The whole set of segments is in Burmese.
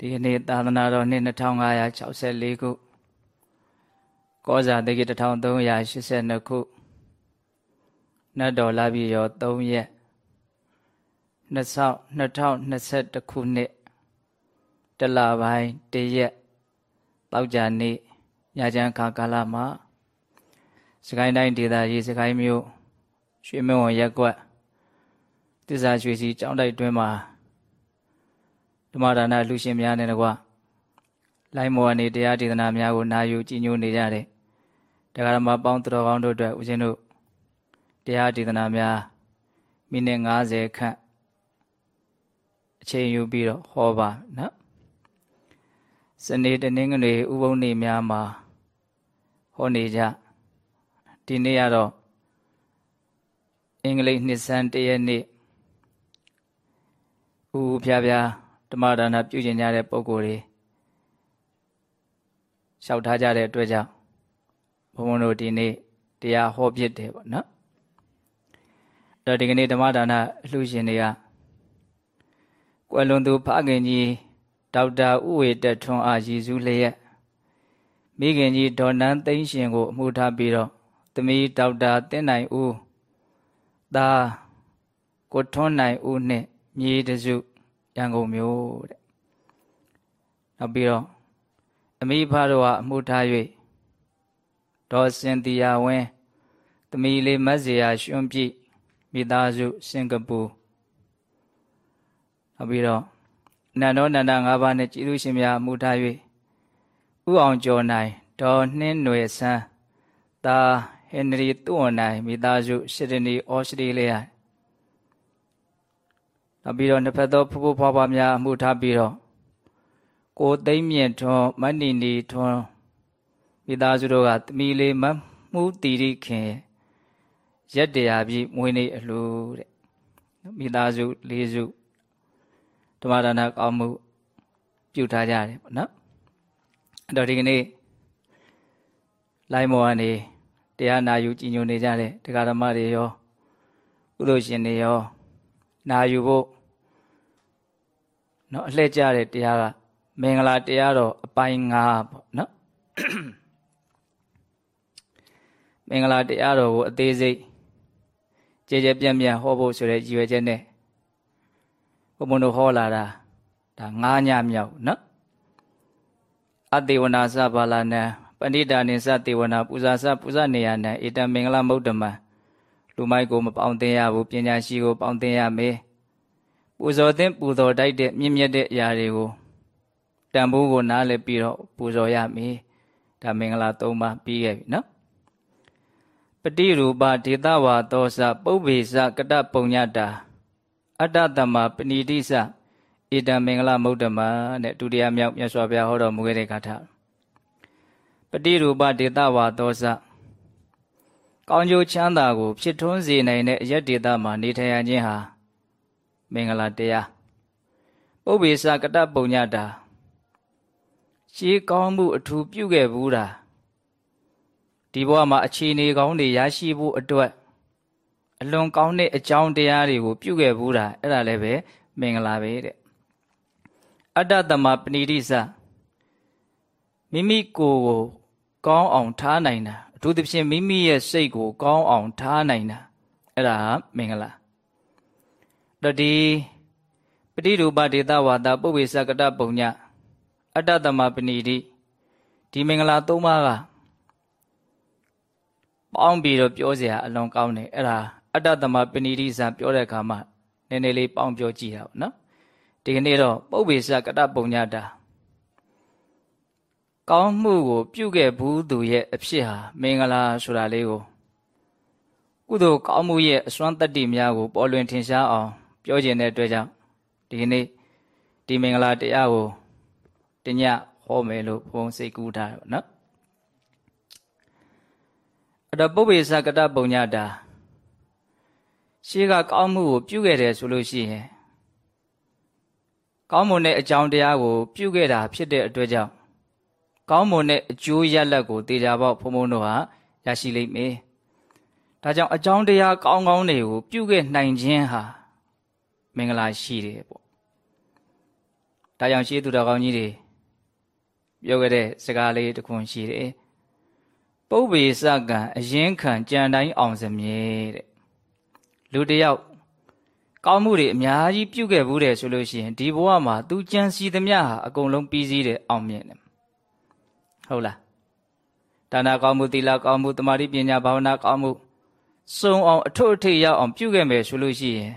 ဒီကနေ့သာသနာတော်နှစ်2564ခုကောဇာတက္က1382ခုနတ်တော်လာပြီရော3ရက်2021ခုနှစ်တလပိုင်းတရက်တောက်ကြနေ့ညချမ်းခါကာလမှာစကိုင်းတိုင်းဒေသကြီးစကိုင်းမြို့ရွှေမင်းဝရက်ကွက်တစ္ဆာရွှေစီကျောင်းတိုက်တွင်မှာဓ မ္မဒါနလူရှင်များနဲ့တကွလိုင်းမော်အနေတရားဒေသနာများကိုနာယူကြည်ညိုနေကြတဲ့တရားဓမ္မပေါင်းတော်ကောင်းတို့အတွက်ဦးဇင်းတို့တရားဒေသနာများမိနစ်90ခန့်အချိန်ယူပြီးတော့ဟောပါနော်စနေတနင်္ဂနွေဥပုံနေ့များမှာဟောနေကြဒီနေ့ကတော့အင်္ဂလိပ်နှစ်ဆန်းတရက်နေ့ဥဖျားဖျား ဓမ္မဒါနပြုကျင်ကြတဲ့ပုံကိုယ်တွေလျှောက်ထားကြတဲ့အတွက်ကြောင့်ဘုံဘုံတို့ဒီနေ့တရားဟောဖြစ်တယ်ပေါ့နော်အဲ့တော့ဒီကနေ့ဓမ္မဒါနအလှရှင်တွေကကွယ်လွန်သူဖခင်ကြီးဒေါက်တာဥဝေတထွန်းအားရည်စူးလျက်မိခင်ကြီးဒေါ်နန်းသိန်းရှင်ကိုအမှုထားပြီးတော့သမီးဒေါက်တာတင်းနိုင်ဦးသားကိုထွန်းနိုင်ဦးနဲ့မြေတစု ရန်ကုန်မြို့တဲ့နောက်ပြီးတော့အမိဖတို့ကအမှုထား၍ဒေါ်စင်တီယာဝင်းသမီးလေးမတ်ဇေယရွှွန့်ပြည့်မိသားစုစင်ကာပူနောက်ပြီးတော့နန္ဒောနန္ဒ၅ပါးနဲ့ကြည်သူရှင်များအမှုထား၍ဥအောင်ကျော်နိုင်ဒေါ်နှင်းနွယ်ဆန်းတာဟင်နရီတွန်နိုင်မိသားစုရှစ်ဒနီဩစတြေးလျ နောက်ပြီးတော့နှစ်ဖက်သောဖူးဖူးဖွားဖွားများအမှုထားပြီးတော့ကိုသိမ့်မြင့်ထွန်းမဏိနီထွန်းမိသားစုတို့ကသမီးလေးမမှုတီရိခင်ရက်တရားပြည့်မွေးနေ့အလှတဲ့မိသားစုလေးစုဓမ္မဒါနကောင်းမှုပြုထားကြတယ်ပေါ့နော်အဲ့တော့ဒီကနေ့လိုင်းမော်ကနေတရားနာယူကြည်ညိုနေကြတဲ့တရားဓမ္မတွေရောကုသိုလ်ရှင်တွေရောနာယူဖို့ နော်အလှည့်ကျတဲ့တရားကမင်္ဂလာတရားတော်အပိုင်း၅ပေါ့နော်မင်္ဂလာတရားတော်ကိုအသေးစိတ်ကြည်ကြပြန့်ပြန့်ဟောဖို့ဆိုတဲ့ရည်ရွယ်ချက်နဲ့ဘုံဘုံတို့ဟောလာတာဒါ၅ညမြောက်နော်အတေဝနာစပါဠနံပဏိတာနိစတေဝနာပူဇာစပူဇာနေယနံဧတံမင်္ဂလမုဒ္ဓမံလူမိုက်ကိုမပေါင်းသင်ရဘူးပညာရှိကိုပေါင်းသင်ရမေး ပူဇော်သင်ပူဇော်တိုက်တဲ့မြင့်မြတ်တဲ့အရာတွေကိုတန်ဖိုးကိုနားလည်ပြီးတော့ပူဇော်ရမယ်ဒါမင်္ဂလာ၃ပါးပြီးခဲ့ပြီနော်ပတိရူပဒေသဝါသောစပုဗ္ဗေစကတပုံညတာအတ္တတမပဏိတိစဧတံမင်္ဂလမௌတ္တမတဲ့ဒုတိယမြောက်မြတ်စွာဘုရားဟောတော်မူခဲ့တဲ့ဂါထာပတိရူပဒေသဝါသောစကောင်းကျိုးချမ်းသာကိုဖြစ်ထွန်းစေနိုင်တဲ့အယက်ဒေသမှာနေထိုင်ရခြင်းဟာ မင်္ဂလာတရားပုဗ္ဗေစကတပုံညတာရှေးကောင်းမှုအထူးပြုခဲ့ဘူးတာဒီဘဝမှာအခြေအနေကောင်းတွေရရှိဖို့အတွက်အလွန်ကောင်းတဲ့အကြောင်းတရားတွေကိုပြုခဲ့ဘူးတာအဲ့ဒါလည်းပဲမင်္ဂလာပဲတဲ့အတ္တတမပဏိတိစမိမိကိုယ်ကိုကောင်းအောင်ထားနိုင်တာအထူးသဖြင့်မိမိရဲ့စိတ်ကိုကောင်းအောင်ထားနိုင်တာအဲ့ဒါမင်္ဂလာ တော့ဒီပဋိရူပဒေတာဝါဒပုဗ္ဗေစကတပုံညအတ္တတမပဏိတိဒီမင်္ဂလာ၃ပါးကပေါင်းပြီးတော့ပြောเสียအလွန်ကောင်းတယ်အဲ့ဒါအတ္တတမပဏိတိစပြောတဲ့အခါမှာနည်းနည်းလေးပေါင်းပြောကြည့်တာပေါ့နော်ဒီကနေ့တော့ပုဗ္ဗေစကတပုံညတာကောင်းမှုကို ပြုခဲ့ဘူးသူရဲ့အဖြစ်ဟာမင်္ဂလာဆိုတာလေးကိုကုသိုလ်ကောင်းမှုရဲ့အစွမ်းတတ္တိများကို ပေါ်လွင်ထင်ရှားအောင် ပြောကျင်တဲ့အတွက်ကြောင့်ဒီကနေ့ဒီမင်္ဂလာတရားကိုတညဟောမယ်လို့ဘုံစိတ်ကူးထားတယ်နော်အဲ့တော့ပုဗ္ဗေသကတပုံညတာရှေးကကောင်းမှုကိုပြုခဲ့တယ်ဆိုလို့ရှိရင်ကောင်းမွန်တဲ့အကြောင်းတရားကို ပြုခဲ့တာဖြစ်တဲ့အတွက်ကြောင့်ကောင်းမွန်တဲ့အကျိုးရလဒ်ကိုတေချာပေါက်ဘုံဘုံတို့ဟာရရှိလိမ့်မယ်။ဒါကြောင့်အကြောင်းတရားကောင်းကောင်းတွေကိုပြုခဲ့နိုင်ခြင်းဟာ မင်္ဂလာရှိတယ်ပေါ့ဒါကြောင့်ရှေးသူတော်ကောင်းကြီးတွေပြောခဲ့တဲ့စကားလေးတစ်ခွန်းရှိတယ်ပုပ္ပေစကံအရင်ခံကြံတိုင်းအောင်စမြဲတဲ့လူတယောက်ကောင်းမှုတွေအများကြီးပြုခဲ့ဘူးတယ်ဆိုလို့ရှိရင်ဒီဘဝမှာသူကြံစီသမျှဟာအကုန်လုံးပြီးစည်းတယ်အောင်မြင်တယ်ဟုတ်လားဒါနာကောင်းမှုသီလကောင်းမှုတမာတိပညာဘာဝနာကောင်းမှုစုံအောင်အထွတ်အထိပ်ရောက်အောင်ပြုခဲ့မယ်ဆိုလို့ရှိရင်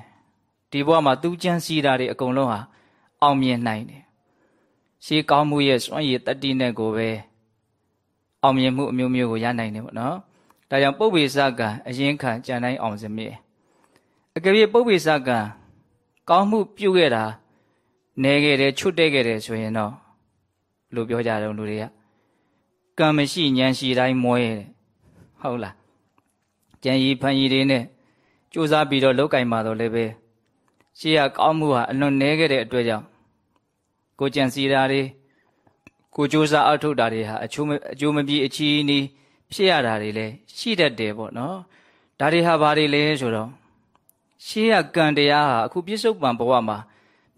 ဒီဘဝမှာသူကြံစီတာတွေအကုန်လုံးဟာအောင်မြင်နိုင်တယ်ရှေးကောင်းမှုရဲ့စွန့်ရည်တတိနဲ့ကိုပဲအောင်မြင်မှုအမျိုးမျိုးကိုရနိုင်တယ်ပေါ့နော်ဒါကြောင့်ပုပ္ပေစကံအရင်ခံကြံတိုင်းအောင်စမြဲအကယ်၍ပုပ္ပေစကံကောင်းမှုပြုခဲ့တာနေခဲ့တယ်ချွတ်တဲ့ခဲ့တယ်ဆိုရင်တော့လို့ပြောကြတယ်လူတွေကကံမရှိဉာဏ်ရှိတိုင်းမွဲတဲ့ဟုတ်လားကြံရီဖန်ရီတွေနဲ့စူးစမ်းပြီးတော့လောက်ကင်มาတော့လည်းပဲ ရှေးကကောင်းမှုဟာအလွန်နေခဲ့တဲ့အတွက်ကြောင့်ကိုကြံစီတာတွေကိုစူးစမ်းအထုတ်တာတွေဟာအချိုးအကျိုးမပြေအချီးနီးဖြစ်ရတာတွေလည်းရှိတတ်တယ်ပေါ့နော်ဒါတွေဟာဘာတွေလဲဆိုတော့ရှေးကကံတရားဟာအခုပြစ္ဆုတ်ပံဘဝမှာ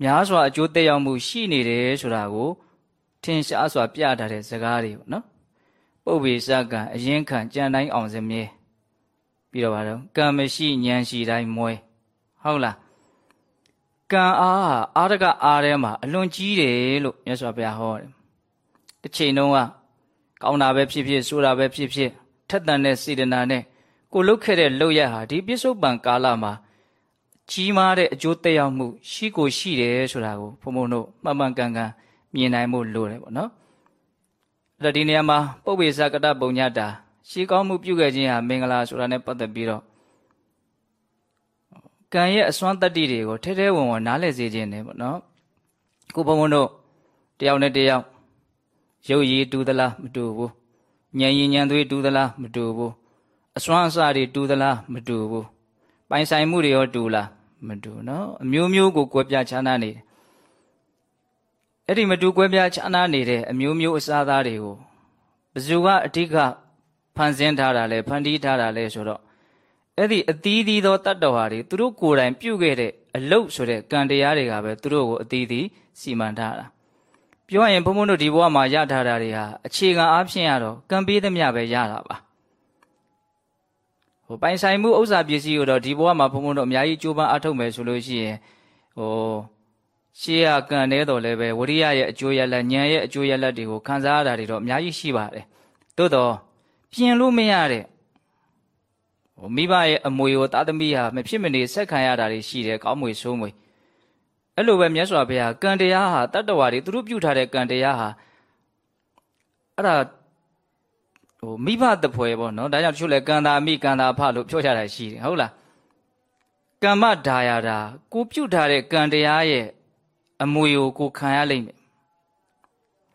များစွာအကျိုးသက်ရောက်မှုရှိနေတယ်ဆိုတာကိုထင်ရှားစွာပြထားတဲ့ဇကားတွေပေါ့နော်ပုပ္ပေစကံအရင်ခံကြံတိုင်းအောင်စမြဲပြီးတော့ပါတော့ကံမရှိဉာဏ်ရှိတိုင်းမွဲဟုတ်လား ကံအားဟာအာရကအားထဲမှာအလွန်ကြီးတယ်လို့မြတ်စွာဘုရားဟောတယ်တစ်ချိန်တုန်းကကောင်းတာပဲဖြစ်ဖြစ်ဆိုးတာပဲဖြစ်ဖြစ်ထက်သန်တဲ့စေတနာနဲ့ကိုလုတ်ခဲ့တဲ့လုတ်ရဟာဒီပြစ္ဆုတ်ပံကာလမှာကြီးမားတဲ့အကျိုးသက်ရောက်မှု ရှိကိုရှိတယ်ဆိုတာကိုဘုံဘုံတို့မှန်မှန်ကန်ကန်မြင်နိုင်မှုလိုတယ်ပေါ့နော်အဲ့ဒါဒီနေရာမှာပုပ္ပေသကတပုံညတာရှေးကောင်းမှုပြုခဲ့ခြင်းဟာမင်္ဂလာဆိုတာနဲ့ပတ်သက်ပြီးတော့ ကံရဲ့အစွမ်းတတ္တိတွေကိုထဲထဲဝင်ဝင်နားလည်စေခြင်းတယ်ပေါ့နော်ခုဘုံဘုံတို့တယောက်နဲ့တယောက်ရုပ်ရည်တူသလားမတူဘူးဉာဏ်ရည်ဉာဏ်သွေးတူသလားမတူဘူးအစွမ်းအစတွေတူသလားမတူဘူးပိုင်ဆိုင်မှုတွေရောတူလားမတူနော်အမျိုးမျိုးကိုကွဲပြားခြားနားနေတယ်အဲ့ဒီမတူကွဲပြားခြားနားနေတဲ့အမျိုးမျိုးအစားသားတွေကိုဘယ်သူကအဓိကဖန်ဆင်းထားတာလဲဖန်တီးထားတာလဲဆိုတော့ အဲ့ဒီအသီးသီးသောတတ္တဝါတွေသူတို့ကိုယ်တိုင်ပြုခဲ့တဲ့အလုတ်ဆိုတဲ့ကံတရားတွေကပဲသူတို့ကိုအသီးသီးစီမံထားတာပြောရင်ဘုန်းဘုန်းတို့ဒီဘဝမှာရထားတာတွေဟာအခြေခံအားဖြင့်ရတော့ကံပေးသမျှပဲရတာပါဟိုပိုင်ဆိုင်မှုဥစ္စာပစ္စည်းကိုတော့ဒီဘဝမှာဘုန်းဘုန်းတို့အများကြီးကြိုးပမ်းအထောက်မယ်ဆိုလို့ရှိရင်ဟိုရှေးရကံတဲ့တော်လည်းပဲဝရိယရဲ့အကျိုးရလတ်ဉာဏ်ရဲ့အကျိုးရလတ်တွေကိုခံစားရတာတွေတော့အများကြီးရှိပါတယ်သို့တော့ပြင်လို့မရတဲ့ဟို မိဘရဲ့အမွေကိုသားသမီးဟာမဖြစ်မနေဆက်ခံရတာတွေရှိတယ်ကောင်းမွေဆိုးမွေအဲ့လိုပဲမြတ်စွာဘုရားကံတရားဟာတတ္တဝါတွေသူတို့ပြုထားတဲ့ကံတရားဟာအဲ့ဒါဟိုမိဘတပွဲပေါ့နော်ဒါကြောင့်တချို့လဲကံသာမိကံသာဖလို့ပြောကြတာရှိတယ်ဟုတ်လားကမ္မဒါယာတာကိုပြုထားတဲ့ကံတရားရဲ့အမွေကိုကိုခံရလိမ့်မယ်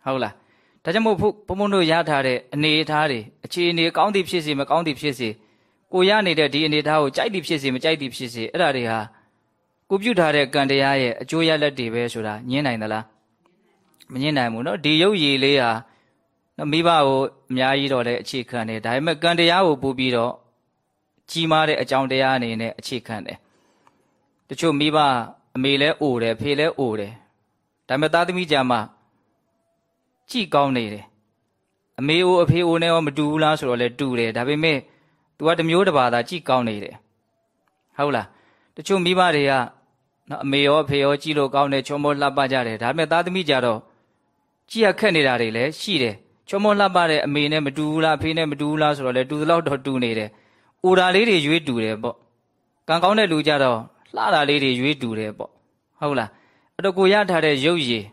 ဟုတ်လားဒါကြောင့်မို့ဘုံဘုံတို့ရထားတဲ့အနေအထားတွေအခြေအနေကောင်းသည်ဖြစ်စေမကောင်းသည်ဖြစ်စေ ကိုရနေတဲ့ဒီအနေအထားကိုကြိုက်သည်ဖြစ်စေမကြိုက်သည်ဖြစ်စေအဲ့ဒါတွေဟာကိုပြုထားတဲ့ကံတရားရဲ့အကျိုးရလက်တွေပဲဆိုတာညင်းနိုင်သလားမညင်းနိုင်ဘူးเนาะဒီရုပ်ရည်လေးဟာနော်မိဘကိုအများကြီးတော့လည်းအခြေခံတယ်ဒါပေမဲ့ကံတရားကိုပို့ပြီးတော့ကြီးမားတဲ့အကြောင်းတရားအနေနဲ့အခြေခံတယ်တချို့မိဘအမေလဲအိုတယ်ဖေလဲအိုတယ်ဒါပေမဲ့သားသမီးကြမှာကြည်ကောင်းနေတယ်အမေအိုအဖေအိုနဲ့ရောမတူဘူးလားဆိုတော့လဲတူတယ်ဒါပေမဲ့ तू ကတမျိုးတစ်ပါးသာကြည်ကောင်းနေတယ်ဟုတ်လားတချို့မိဘတွေကနော်အမေရောအဖေရောကြည်လို့ကောင်းတယ်ချောမောလှပကြတယ်ဒါပေမဲ့သားသမီးကြတော့ကြည်ရခက်နေတာတွေလည်းရှိတယ်ချောမောလှပတဲ့အမေနဲ့မတူဘူးလားအဖေနဲ့မတူဘူးလားဆိုတော့လေတူသလောက်တော့တူနေတယ်။အိုတာလေးတွေရွေးတူတယ်ပေါ့။ကံကောင်းတဲ့လူကြတော့လှတာလေးတွေရွေးတူတယ်ပေါ့။ဟုတ်လား။အဲ့တော့ကိုရထားတဲ့ရုပ်ရည်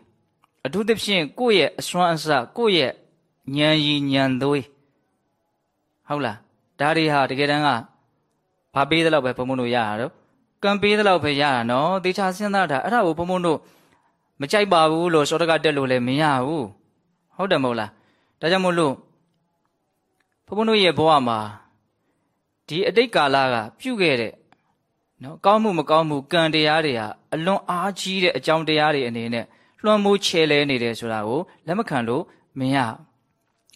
အထူးသဖြင့်ကိုယ့်ရဲ့အစွမ်းအစကိုယ့်ရဲ့ဉာဏ်ရည်ဉာဏ်သွေးဟုတ်လား။ ဒါတွေဟာတကယ်တမ်းကဘာပေးသလောက်ပဲဘုံဘုံတို့ရတာတော့ကံပေးသလောက်ပဲရတာနော်။တေချာစဉ်းစားတာအဲ့ဒါကိုဘုံဘုံတို့မကြိုက်ပါဘူးလို့စောတကတက်လို့လည်းမရဘူး။ဟုတ်တယ်မဟုတ်လား။ဒါကြောင့်မို့လို့ဘုန်းဘုန်းတို့ရဲ့ဘဝမှာဒီအတိတ်ကာလကပြုခဲ့တဲ့နော်ကောင်းမှုမကောင်းမှုကံတရားတွေဟာအလွန်အားကြီးတဲ့အကြောင်းတရားတွေအနေနဲ့လွှမ်းမိုးချဲလဲနေတယ်ဆိုတာကိုလက်မခံလို့မရ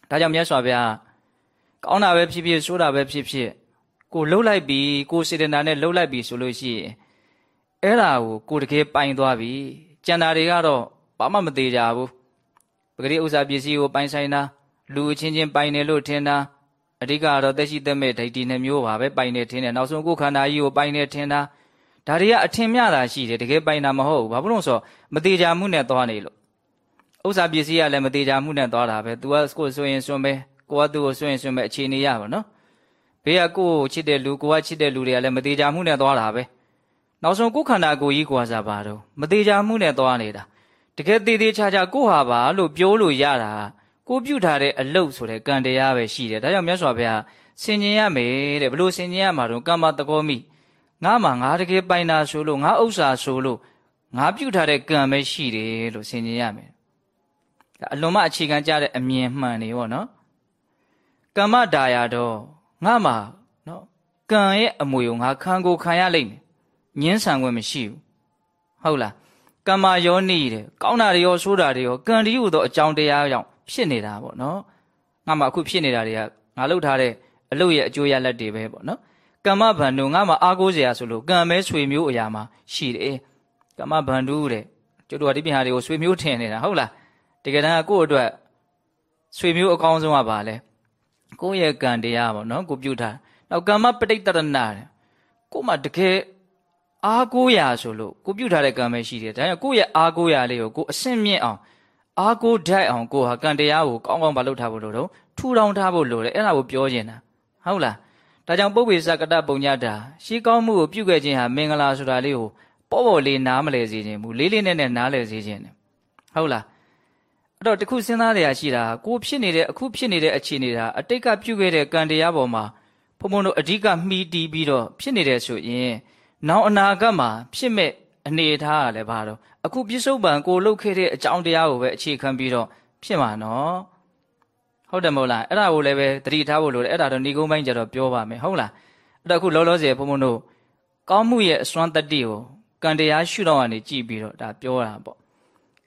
ဒါကြောင့်မြတ်စွာဘုရား ကောင်းတာပဲဖြစ်ဖြစ်ဆိုးတာပဲဖြစ်ဖြစ်ကိုလှုပ်လိုက်ပြီကိုစေတနာနဲ့လှုပ်လိုက်ပြီဆိုလို့ရှိရင်အဲ့ဒါကိုကိုတကယ်ပိုင်သွားပြီကျန်တာတွေကတော့ဘာမှမသေးကြဘူးပဂရိဥစ္စာပစ္စည်းကိုပိုင်ဆိုင်တာလူအချင်းချင်းပိုင်တယ်လို့ထင်တာအဓိကတော့သက်ရှိသက်မဲ့ဒိဋ္ဌိနှမျိုးပါပဲပိုင်နေထင်တယ်နောက်ဆုံးကိုယ်ခန္ဓာကြီးကိုပိုင်နေထင်တာဒါတွေကအထင်မြတာရှိတယ်တကယ်ပိုင်တာမဟုတ်ဘူးဘာဖြစ်လို့ဆိုမသေးကြမှုနဲ့သွားနေလို့ဥစ္စာပစ္စည်းကလည်းမသေးကြမှုနဲ့သွားတာပဲ तू ကကိုယ်ဆိုရင်စွန့်ပဲ ကိုကသူ့ကိုဆွင့်ဆွင့်ပဲအခြေအနေရပါနော်ဘေးကကိုကိုချစ်တဲ့လူကိုကချစ်တဲ့လူတွေကလည်းမသေးချာမှုနဲ့သွားတာပဲနောက်ဆုံးကိုခန္ဓာကိုယ်ကြီးကိုကစားပါတော့မသေးချာမှုနဲ့သွားနေတာတကယ်သေးသေးချာချာကိုဟာပါလို့ပြောလို့ရတာကိုပြုထားတဲ့အလုတ်ဆိုတဲ့ကံတရားပဲရှိတယ်ဒါကြောင့်မြတ်စွာဘုရားဆင်ခြင်ရမယ်တဲ့ဘလို့ဆင်ခြင်ရမှာတော့ကမ္မတကောမိငါမှငါတကယ်ပိုင်တာဆိုလို့ငါဥစ္စာဆိုလို့ငါပြုထားတဲ့ကံပဲရှိတယ်လို့ဆင်ခြင်ရမယ်အလွန်မှအခြေခံကြတဲ့အမြင်မှန်နေပေါ့နော် ကမ္မဒါယာတော့ငါမှနော်ကံရဲ့အမွေကိုငါခံကိုခံရလိမ့်မယ်ညင်းဆန်ခွင့်မရှိဘူးဟုတ်လားကမ္မယောနိတဲ့ကောင်းတာတွေရောဆိုးတာတွေရောကံတည်းဟူသောအကြောင်းတရားကြောင့်ဖြစ်နေတာပေါ့နော်ငါမှအခုဖြစ်နေတာတွေကငါလုပ်ထားတဲ့အလုပ်ရဲ့အကျိုးရလဒ်တွေပဲပေါ့နော်ကမ္မဗန္ဓုငါမှအားကိုးစရာဆိုလို့ကံမဲဆွေမျိုးအရာမှာရှိတယ်ကမ္မဗန္ဓုတဲ့ကျတို့ကဒီပြင်ဟာတွေကိုဆွေမျိုးထင်နေတာဟုတ်လားတကယ်တမ်းကိုယ့်အတွက်ဆွေမျိုးအကောင်းဆုံးကဘာလဲ ကိုယ့်ရဲ့ကံတရားပေါ့နော်ကိုပြုထားနောက်ကမ္မပဋိတရဏတဲ့ကို့မှာတကယ်အားကိုးရာဆိုလို့ကိုပြုထားတဲ့ကံပဲရှိတယ်ဒါကြောင့်ကိုယ့်ရဲ့အားကိုးရာလေးကိုကိုအစင့်မြင့်အောင်အားကိုးဓာတ်အောင်ကိုဟာကံတရားကိုကောင်းကောင်းမလုပ်ထားဖို့လို့တော့ထူထောင်ထားဖို့လိုတယ်အဲ့ဒါကိုပြောနေတာဟုတ်လားဒါကြောင့်ပုပ္ပေစကတပုံညတာရှေးကောင်းမှုကိုပြုခဲ့ခြင်းဟာမင်္ဂလာဆိုတာလေးကိုပေါ့ပေါ့လေးနားမလဲစေခြင်းဘူးလေးလေးနဲ့နဲ့နားလဲစေခြင်းတယ်ဟုတ်လား အဲ့တော့တခုစဉ်းစားရရှိတာကိုဖြစ်နေတဲ့အခုဖြစ်နေတဲ့အခြေအနေဒါအတိတ်ကပြုခဲ့တဲ့ကံတရားပေါ်မှာဘုံဘုံတို့အဓိကမှီတီးပြီးတော့ဖြစ်နေတယ်ဆိုရင်နောက်အနာဂတ်မှာဖြစ်မဲ့အနေထားကလည်းဘာတော့အခုပြစ္ဆုတ်ပံကိုလုတ်ခဲ့တဲ့အကြောင်းတရားကိုပဲအခြေခံပြီးတော့ဖြစ်မှာနော်ဟုတ်တယ်မဟုတ်လားအဲ့ဒါကိုလည်းပဲသတိထားဖို့လိုတယ်အဲ့ဒါတော့ဏီကုန်းပိုင်းကျတော့ပြောပါမယ်ဟုတ်လားအဲ့တော့အခုလောလောဆယ်ဘုံဘုံတို့ကောင်းမှုရဲ့အစွမ်းတတ္တိကိုကံတရားရှုတော့ကနေကြည့်ပြီးတော့ဒါပြောတာပေါ့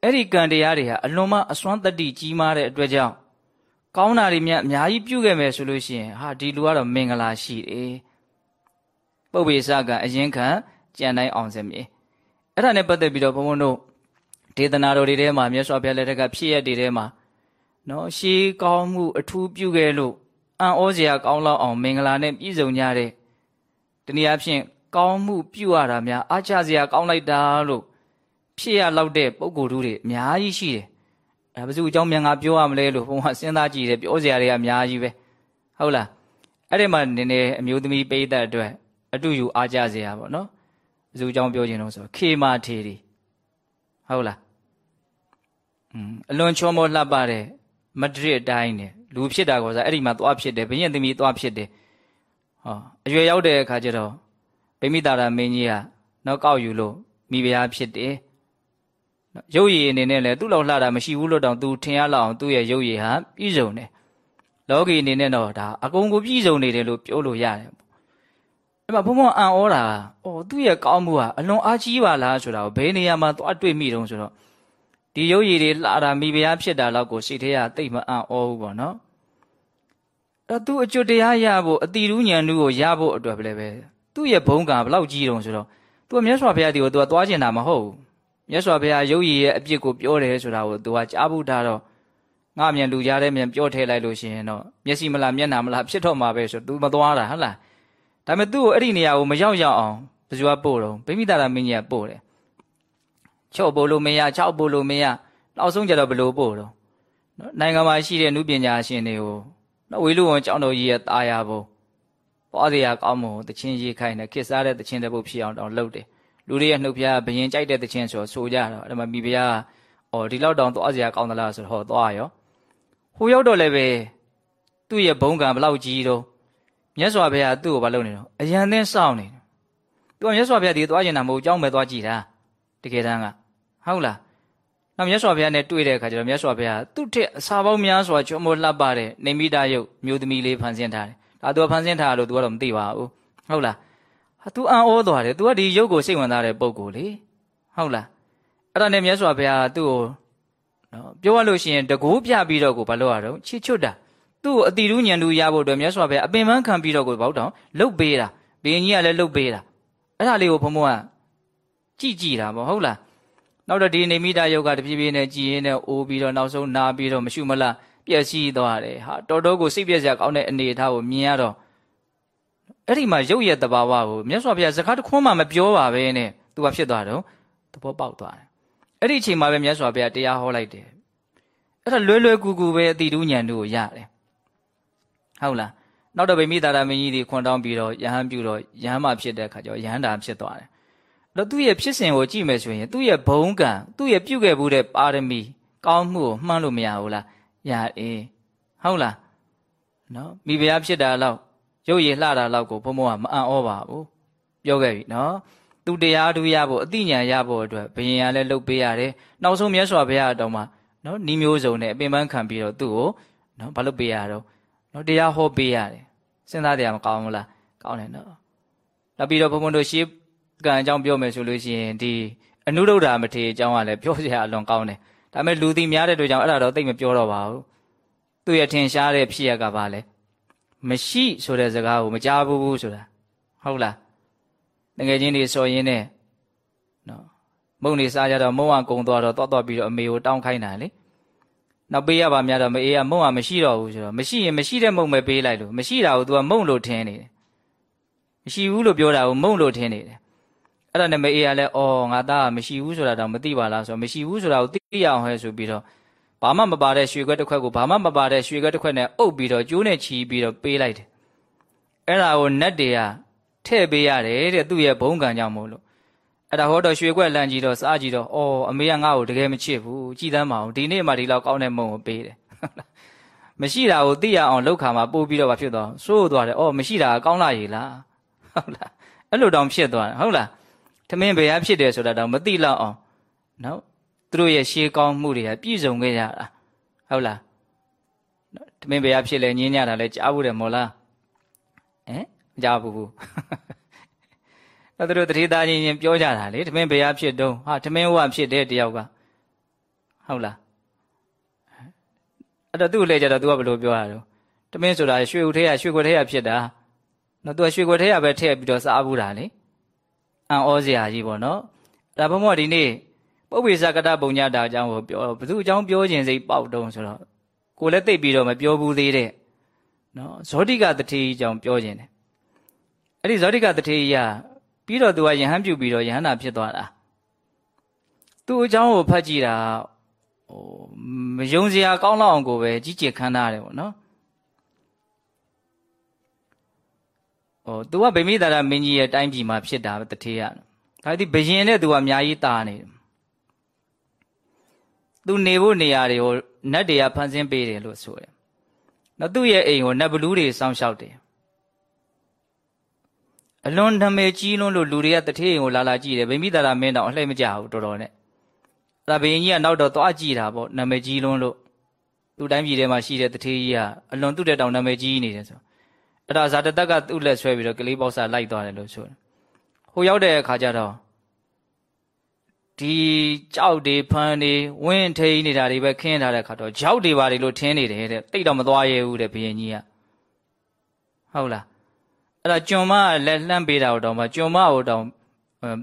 အဲ့ဒီကံတရားတွေဟာအလွန်မှအစွမ်းတတ္တိကြီးမားတဲ့အတွက်ကြောင့်ကောင်းတာတွေမြတ်အများကြီးပြုခဲ့မယ်ဆိုလို့ရှိရင်ဟာဒီလူကတော့မင်္ဂလာရှိတယ်ပုပ္ပေစကအရင်ခံကြံတိုင်းအောင်စမြေအဲ့ဒါနဲ့ပတ်သက်ပြီးတော့ဘုံဘုံတို့ဒေသနာတော်တွေထဲမှာမြတ်စွာဘုရားလက်ထက်ကဖြစ်ရတဲ့ထဲမှာနော်ရှေးကောင်းမှုအထူးပြုခဲ့လို့အံ့ဩစရာကောင်းလောက်အောင်မင်္ဂလာနဲ့ပြည့်စုံကြတဲ့တနည်းအားဖြင့်ကောင်းမှုပြုရတာများအားချစရာကောင်းလိုက်တာလို့ ဖြစ်ရလောက်တဲ့ပုံကိုယ်တို့တွေအများကြီးရှိတယ်။အဲဘယ်သူအကြောင်းမြန်ငါပြောရမလဲလို့ဘုံကစဉ်းစားကြည့်တယ်ပြောစရာတွေကအများကြီးပဲ။ဟုတ်လား။အဲ့ဒီမှာနည်းနည်းအမျိုးသမီးပိဋကအတွက်အတူယူအားကြစရာပေါ့နော်။ဘယ်သူအကြောင်းပြောခြင်းလို့ဆိုခေမာထေရီဟုတ်လား။อืมအလွန်ချောမောလှပတဲ့မဒရစ်အတိုင်းနဲ့လူဖြစ်တာကောစားအဲ့ဒီမှာသွားဖြစ်တယ်ဘုရင်သမီးသွားဖြစ်တယ်ဟောအရွယ်ရောက်တဲ့အခါကျတော့ဗိမိတာရာမင်းကြီးကနောက်ကောက်ယူလို့မိဖုရားဖြစ်တယ် ရုပ်ရည်အနေနဲ့လည်းသူ့လောက်လှတာမရှိဘူးလို့တောင်သူထင်ရလောက်အောင်သူ့ရဲ့ရုပ်ရည်ဟာပြည့်စုံတယ်လောကီအနေနဲ့တော့ဒါအကုန်ကိုပြည့်စုံနေတယ်လို့ပြောလို့ရတယ်အဲ့မှာဘုံဘုံအံ့ဩတာအော်သူ့ရဲ့ကောင်းမှုဟာအလွန်အားကြီးပါလားဆိုတာကိုဘယ်နေရာမှာသွားတွေ့မိတုံးဆိုတော့ဒီရုပ်ရည်တွေလှတာမိဖုရားဖြစ်တာလောက်ကိုစိတ်ထဲကတိတ်မအံ့ဩဘူးပေါ့နော်အဲ့သူအကျွတ်တရားရဖို့အတိရူးညံနူးကိုရဖို့အတွက်ပဲပဲသူ့ရဲ့ဘုံကဘလောက်ကြီးတုံးဆိုတော့သူကမြတ်စွာဘုရားဒီကိုသူကသွားကျင်တာမဟုတ်ဘူး မြတ်စွာဘုရားရုပ်ရည်ရဲ့အပြစ်ကိုပြောတယ်ဆိုတာကိုသူကကြားဘူးတာတော့ငါမြန်လူကြားတဲ့မြန်ပြောထည့်လိုက်လို့ရှိရင်တော့မျက်စိမလားမျက်နှာမလားဖြစ်တော့မှာပဲဆိုသူမသွားတာဟုတ်လားဒါပေမဲ့သူ့ကိုအဲ့ဒီနေရာကိုမရောက်ရောက်အောင်ဘယ်သူကပို့တော့ဗိမိတာရမင်းကြီးကပို့တယ်ချော့ပို့လို့မရချောက်ပို့လို့မရနောက်ဆုံးကြတော့ဘယ်လိုပို့တော့နော်နိုင်ငံမှာရှိတဲ့နုပညာရှင်တွေကိုနော်ဝေလူဝန်ကျောင်းတော်ကြီးရဲ့တာယာဘုံပွားစရာကောင်းမှုတချင်းရေးခိုင်းတယ်ခစ်စားတဲ့တချင်းတစ်ပုတ်ဖြစ်အောင်တောင်လုပ်တယ် လူတွေရဲ့နှုတ်ဖျားဘယင်ကြိုက်တဲ့တခြင်းဆိုဆိုကြတော့အဲ့မှာမိဖုရားအော်ဒီလောက်တောင်သွားစရာကောင်းသလားဆိုတော့သွားရောဟိုရောက်တော့လည်းပဲသူ့ရဲ့ဘုံကံဘလောက်ကြီးတော့မြတ်စွာဘုရားသူ့ကိုမလုပ်နေတော့အရန်သင်းစောင့်နေတယ်သူကမြတ်စွာဘုရားဒီသွားကျင်တာမဟုတ်ကြောင်းပဲသွားကြည့်တာတကယ်တမ်းကဟုတ်လားနောက်မြတ်စွာဘုရားနဲ့တွေ့တဲ့အခါကျတော့မြတ်စွာဘုရားသူ့ထက်အစာပေါင်းများစွာကျွမ်းမိုးလှပတဲ့နေမိတာယုတ်မျိုးသမီးလေးဖန်ဆင်းထားတယ်ဒါသူကဖန်ဆင်းထားလို့သူကတော့မသိပါဘူးဟုတ်လား ဟာ तू အံ့ဩသွားတယ် तू ကဒီရုပ်ကိုစိတ်ဝင်စားတဲ့ပုံကိုလေဟုတ်လားအဲ့ဒါနဲ့မြတ်စွာဘုရားသူ့ကိုနော်ပြောရလို့ရှိရင်တကူပြပြီးတော့ကိုဘာလို့ရတော့ချစ်ချွတ်တာသူ့ကိုအတိရူးညံတူရဖို့အတွက်မြတ်စွာဘုရားအပင်ပန်းခံပြီးတော့ကိုဘောက်တောင်လှုပ်ပေးတာဘင်းကြီးကလည်းလှုပ်ပေးတာအဲ့ဒါလေးကိုဘုံဘုံကကြည်ကြည်တာပေါ့ဟုတ်လားနောက်တော့ဒီနေမိတာယုတ်ကတဖြည်းဖြည်းနဲ့ကြည်ရင်နဲ့အိုးပြီးတော့နောက်ဆုံးနာပြီးတော့မရှုမလားပျက်စီးသွားတယ်ဟာတော်တော်ကိုစိတ်ပြည့်စရာကောင်းတဲ့အနေအထားကိုမြင်ရတော့ အဲ့ဒီမှာရုပ်ရဲ့တဘာဝကိုမြတ်စွာဘုရားစကားတစ်ခွန်းမှမပြောပါပဲနဲ့သူကဖြစ်သွားတော့သဘောပေါက်သွားတယ်အဲ့ဒီအချိန်မှာပဲမြတ်စွာဘုရားတရားဟောလိုက်တယ်အဲ့ဒါလွယ်လွယ်ကူကူပဲအတိတူးညံတို့ကိုရတယ်ဟုတ်လားနောက်တော့ဗိမိတာရမင်းကြီးတွေခွန်တောင်းပြီးတော့ယဟန်ပြုတော့ယဟန်မှဖြစ်တဲ့အခါကျတော့ယဟန်တာဖြစ်သွားတယ်တော့သူ့ရဲ့ဖြစ်စဉ်ကိုကြည့်မယ်ဆိုရင်သူ့ရဲ့ဘုံကံသူ့ရဲ့ပြုခဲ့မှုတဲ့ပါရမီကောင်းမှုကိုမှန်းလို့မရဘူးလားရအေးဟုတ်လားနော်မိဖုရားဖြစ်တာတော့ ရုပ်ရည်လှတာတော့ကိုဘုံဘုံကမအံ့ဩပါဘူးပြောခဲ့ပြီနော်သူတရားထူးရဖို့အသိဉာဏ်ရဖို့အတွက်ဘယင်ရလည်းလှုပ်ပေးရတယ်နောက်ဆုံးမြတ်စွာဘုရားအတော်မှာနော်ဤမျိုးစုံနဲ့အပင်ပန်းခံပြီးတော့သူ့ကိုနော်ဘာလို့ပေးရတော့နော်တရားဟောပေးရတယ်စဉ်းစားတရားမကောင်းဘူးလားကောင်းတယ်နော်နောက်ပြီးတော့ဘုံဘုံတို့ရှေးကံအကြောင်းပြောမယ်ဆိုလို့ရှိရင်ဒီအနုရုဒ္ဓမထေအကြောင်းကလည်းပြောစရာအလွန်ကောင်းတယ်ဒါပေမဲ့လူသိများတဲ့တို့ကြောင့်အဲ့ဒါတော့သိမပြောတော့ပါဘူးသူ့ရဲ့ထင်ရှားတဲ့ဖြစ်ရကပါလဲ မရှိဆိုတဲ့စကားကိုမကြားဘူးဆိုတာဟုတ်လားတကယ်ချင်းတွေစော်ရင်းနဲ့နော်မုံနေစားကြတော့မုံဝကုံသွားတော့တောက်တော့ပြီးတော့အမေကိုတောင်းခိုင်းတာလေနောက်ပေးရပါများတော့မအေးကမုံကမရှိတော့ဘူးဆိုတော့မရှိရင်မရှိတဲ့မုံပဲပေးလိုက်လို့မရှိတာကို तू ကမုံလို့ထင်းနေတယ်မရှိဘူးလို့ပြောတာကိုမုံလို့ထင်းနေတယ်အဲ့ဒါနဲ့မအေးကလည်းအော်ငါသားကမရှိဘူးဆိုတာတော့မသိပါလားဆိုတော့မရှိဘူးဆိုတာကိုသိရအောင်ဟဲ့ဆိုပြီးတော့ ဘာမှမပါတဲ့ရွှေခွက်တစ်ခွက်ကိုဘာမှမပါတဲ့ရွှေခွက်တစ်ခွက်နဲ့အုပ်ပြီးတော့ကျိုးနဲ့ချီပြီးတော့ပေးလိုက်တယ်အဲ့ဒါကိုနတ်တွေကထည့်ပေးရတယ်တဲ့သူ့ရဲ့ဘုံကံကြောင့်မို့လို့အဲ့ဒါဟောတော့ရွှေခွက်လန့်ကြည့်တော့စားကြည့်တော့အော်အမေကငါ့ကိုတကယ်မချစ်ဘူးကြည်သမ်းမအောင်ဒီနေ့မှဒီလောက်ကောင်းတဲ့မုံကိုပေးတယ်မရှိတာကိုသိရအောင်လောက်ခါမှာပို့ပြီးတော့ဘာဖြစ်သွားစိုးသွားတယ်အော်မရှိတာကောင်းလာရေလားဟုတ်လားအဲ့လိုတောင်ဖြစ်သွားတယ်ဟုတ်လားထမင်းဘယ်ဟာဖြစ်တယ်ဆိုတာတော့မသိလောက်အောင်နော် သူတို့ရဲ့ရှေးကောင်းမှုတွေကပြည့်စုံခဲ့ရတာဟုတ်လားထမင်းဘယ်ဟာဖြစ်လဲညင်းညတာလဲကြားဘူးတယ်မို့လားဟမ်မကြားဘူးအဲ့သူတို့တတိသားချင်းချင်းပြောကြတာလေထမင်းဘယ်ဟာဖြစ်တုံးဟာထမင်းဟိုကဖြစ်တယ်တယောက်ကဟုတ်လားအဲ့တော့သူ့လေကြတော့ तू ကဘယ်လိုပြောရတော့ထမင်းဆိုတာရွှေဦးထဲကရွှေခွက်ထဲကဖြစ်တာနော် तू ကရွှေခွက်ထဲကပဲထည့်ပြီးတော့စားဘူးတာလေအံ့ဩစရာကြီးပေါ့နော်ဒါဘုံမောဒီနေ့ ပုပ္ပေသကတပုံညတာအကြောင်းကိုပြောဘသူအကြောင်းပြောခြင်းစိတ်ပေါက်တုံးဆိုတော့ကိုလည်းသိပြီးတော့မပြောဘူးသေးတဲ့နော်ဇောတိကတထေအကြောင်းပြောခြင်းတယ်အဲ့ဒီဇောတိကတထေရပြီးတော့သူကယဟန်ပြုတ်ပြီးတော့ယဟန္တာဖြစ်သွားတာသူ့အကြောင်းကိုဖတ်ကြည့်တာဟိုမယုံစရာကောင်းလောက်အောင်ကိုပဲကြီးကျယ်ခမ်းနားတယ်ပေါ့နော်ဟိုသူကဗိမိတာရမင်းကြီးရဲ့တိုင်းပြည်မှာဖြစ်တာတထေရဒါဒီဘယင်နဲ့သူကအများကြီးတာနေတယ် သူနေဖို့နေရာတွေကိုနတ်တွေကဖန်ဆင်းပေးတယ်လို့ဆိုတယ်နော်သူ့ရဲ့အိမ်ကိုနတ်ဘလူးတွေစောင့်ရှောက်တယ်အလွန်ဓမေကြီးလွန်းလို့လူတွေကတထေးကိုလာလာကြည့်တယ်ဗိမိတာရမင်းတော့အလှည့်မကြဘူးတော်တော်နဲ့အဲ့ဒါဘယင်ကြီးကနောက်တော့သွားကြည့်တာပေါ့နာမည်ကြီးလွန်းလို့သူ့တိုင်းပြည်ထဲမှာရှိတဲ့တထေးကြီးကအလွန်သူ့တဲ့တောင်နာမည်ကြီးနေတယ်ဆိုအဲ့ဒါဇာတတက်ကသူ့လက်ဆွဲပြီးတော့ကလေးပေါက်စာလိုက်သွားတယ်လို့ဆိုတယ်ဟိုရောက်တဲ့အခါကျတော့ ဒီကြောက်တွေဖမ်းတွေဝင်းထိန်နေတာတွေပဲခင်းထားတဲ့ခါတော့ကြောက်တွေပါတွေလို့ထင်းနေတယ်တဲ့တိတ်တော့မသွားရဲဘူးတဲ့ဘယင်ကြီးကဟုတ်လားအဲ့ဒါကျွန်မလက်လှမ်းပေးတာတော့မှကျွန်မဟိုတောင်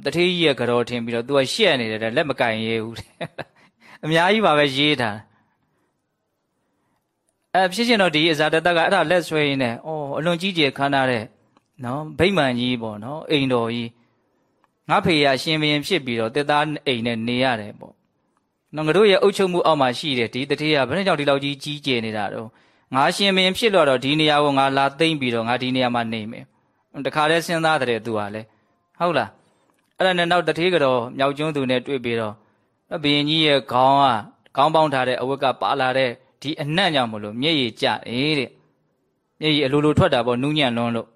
တထေးကြီးရဲ့ကြောထင်းပြီးတော့ तू ကရှက်နေတယ်လက်မကင်ရဲဘူးတဲ့အများကြီးပါပဲရေးထားအဲဖြစ်ရှင်တော့ဒီအဇာတတကအဲ့ဒါလက်ဆွဲရင်းနဲ့အော်အလွန်ကြီးကျယ်ခမ်းနားတဲ့နော်ဗိမ္မာန်ကြီးပေါ့နော်အိမ်တော်ကြီး ငါဖေရရှင်ဘရင်ဖြစ်ပြီးတော့တက်သားအိမ်နဲ့နေရတယ်ပေါ့နော်ငါတို့ရဲ့အုပ်ချုပ်မှုအောက်မှာရှိတယ်ဒီတထေးကဘယ်နဲ့ကြောင့်ဒီလောက်ကြီးကြီးကျယ်နေတာတော့ငါရှင်ဘရင်ဖြစ်တော့ဒီနေရာကိုငါလာသိမ့်ပြီးတော့ငါဒီနေရာမှာနေမယ်တခါတည်းစဉ်းစားတဲ့သူကလည်းဟုတ်လားအဲ့ဒါနဲ့နောက်တထေးကတော့မြောက်ကျွန်းသူနဲ့တွေ့ပြီးတော့ဘရင်ကြီးရဲ့ခေါင်းကခေါင်းပေါင်းထားတဲ့အဝတ်ကပါလာတဲ့ဒီအနှံ့ကြောင့်မလို့မျက်ရည်ကျတယ်တဲ့မျက်ရည်အလိုလိုထွက်တာပေါ့နူးညံ့လွန်းလို့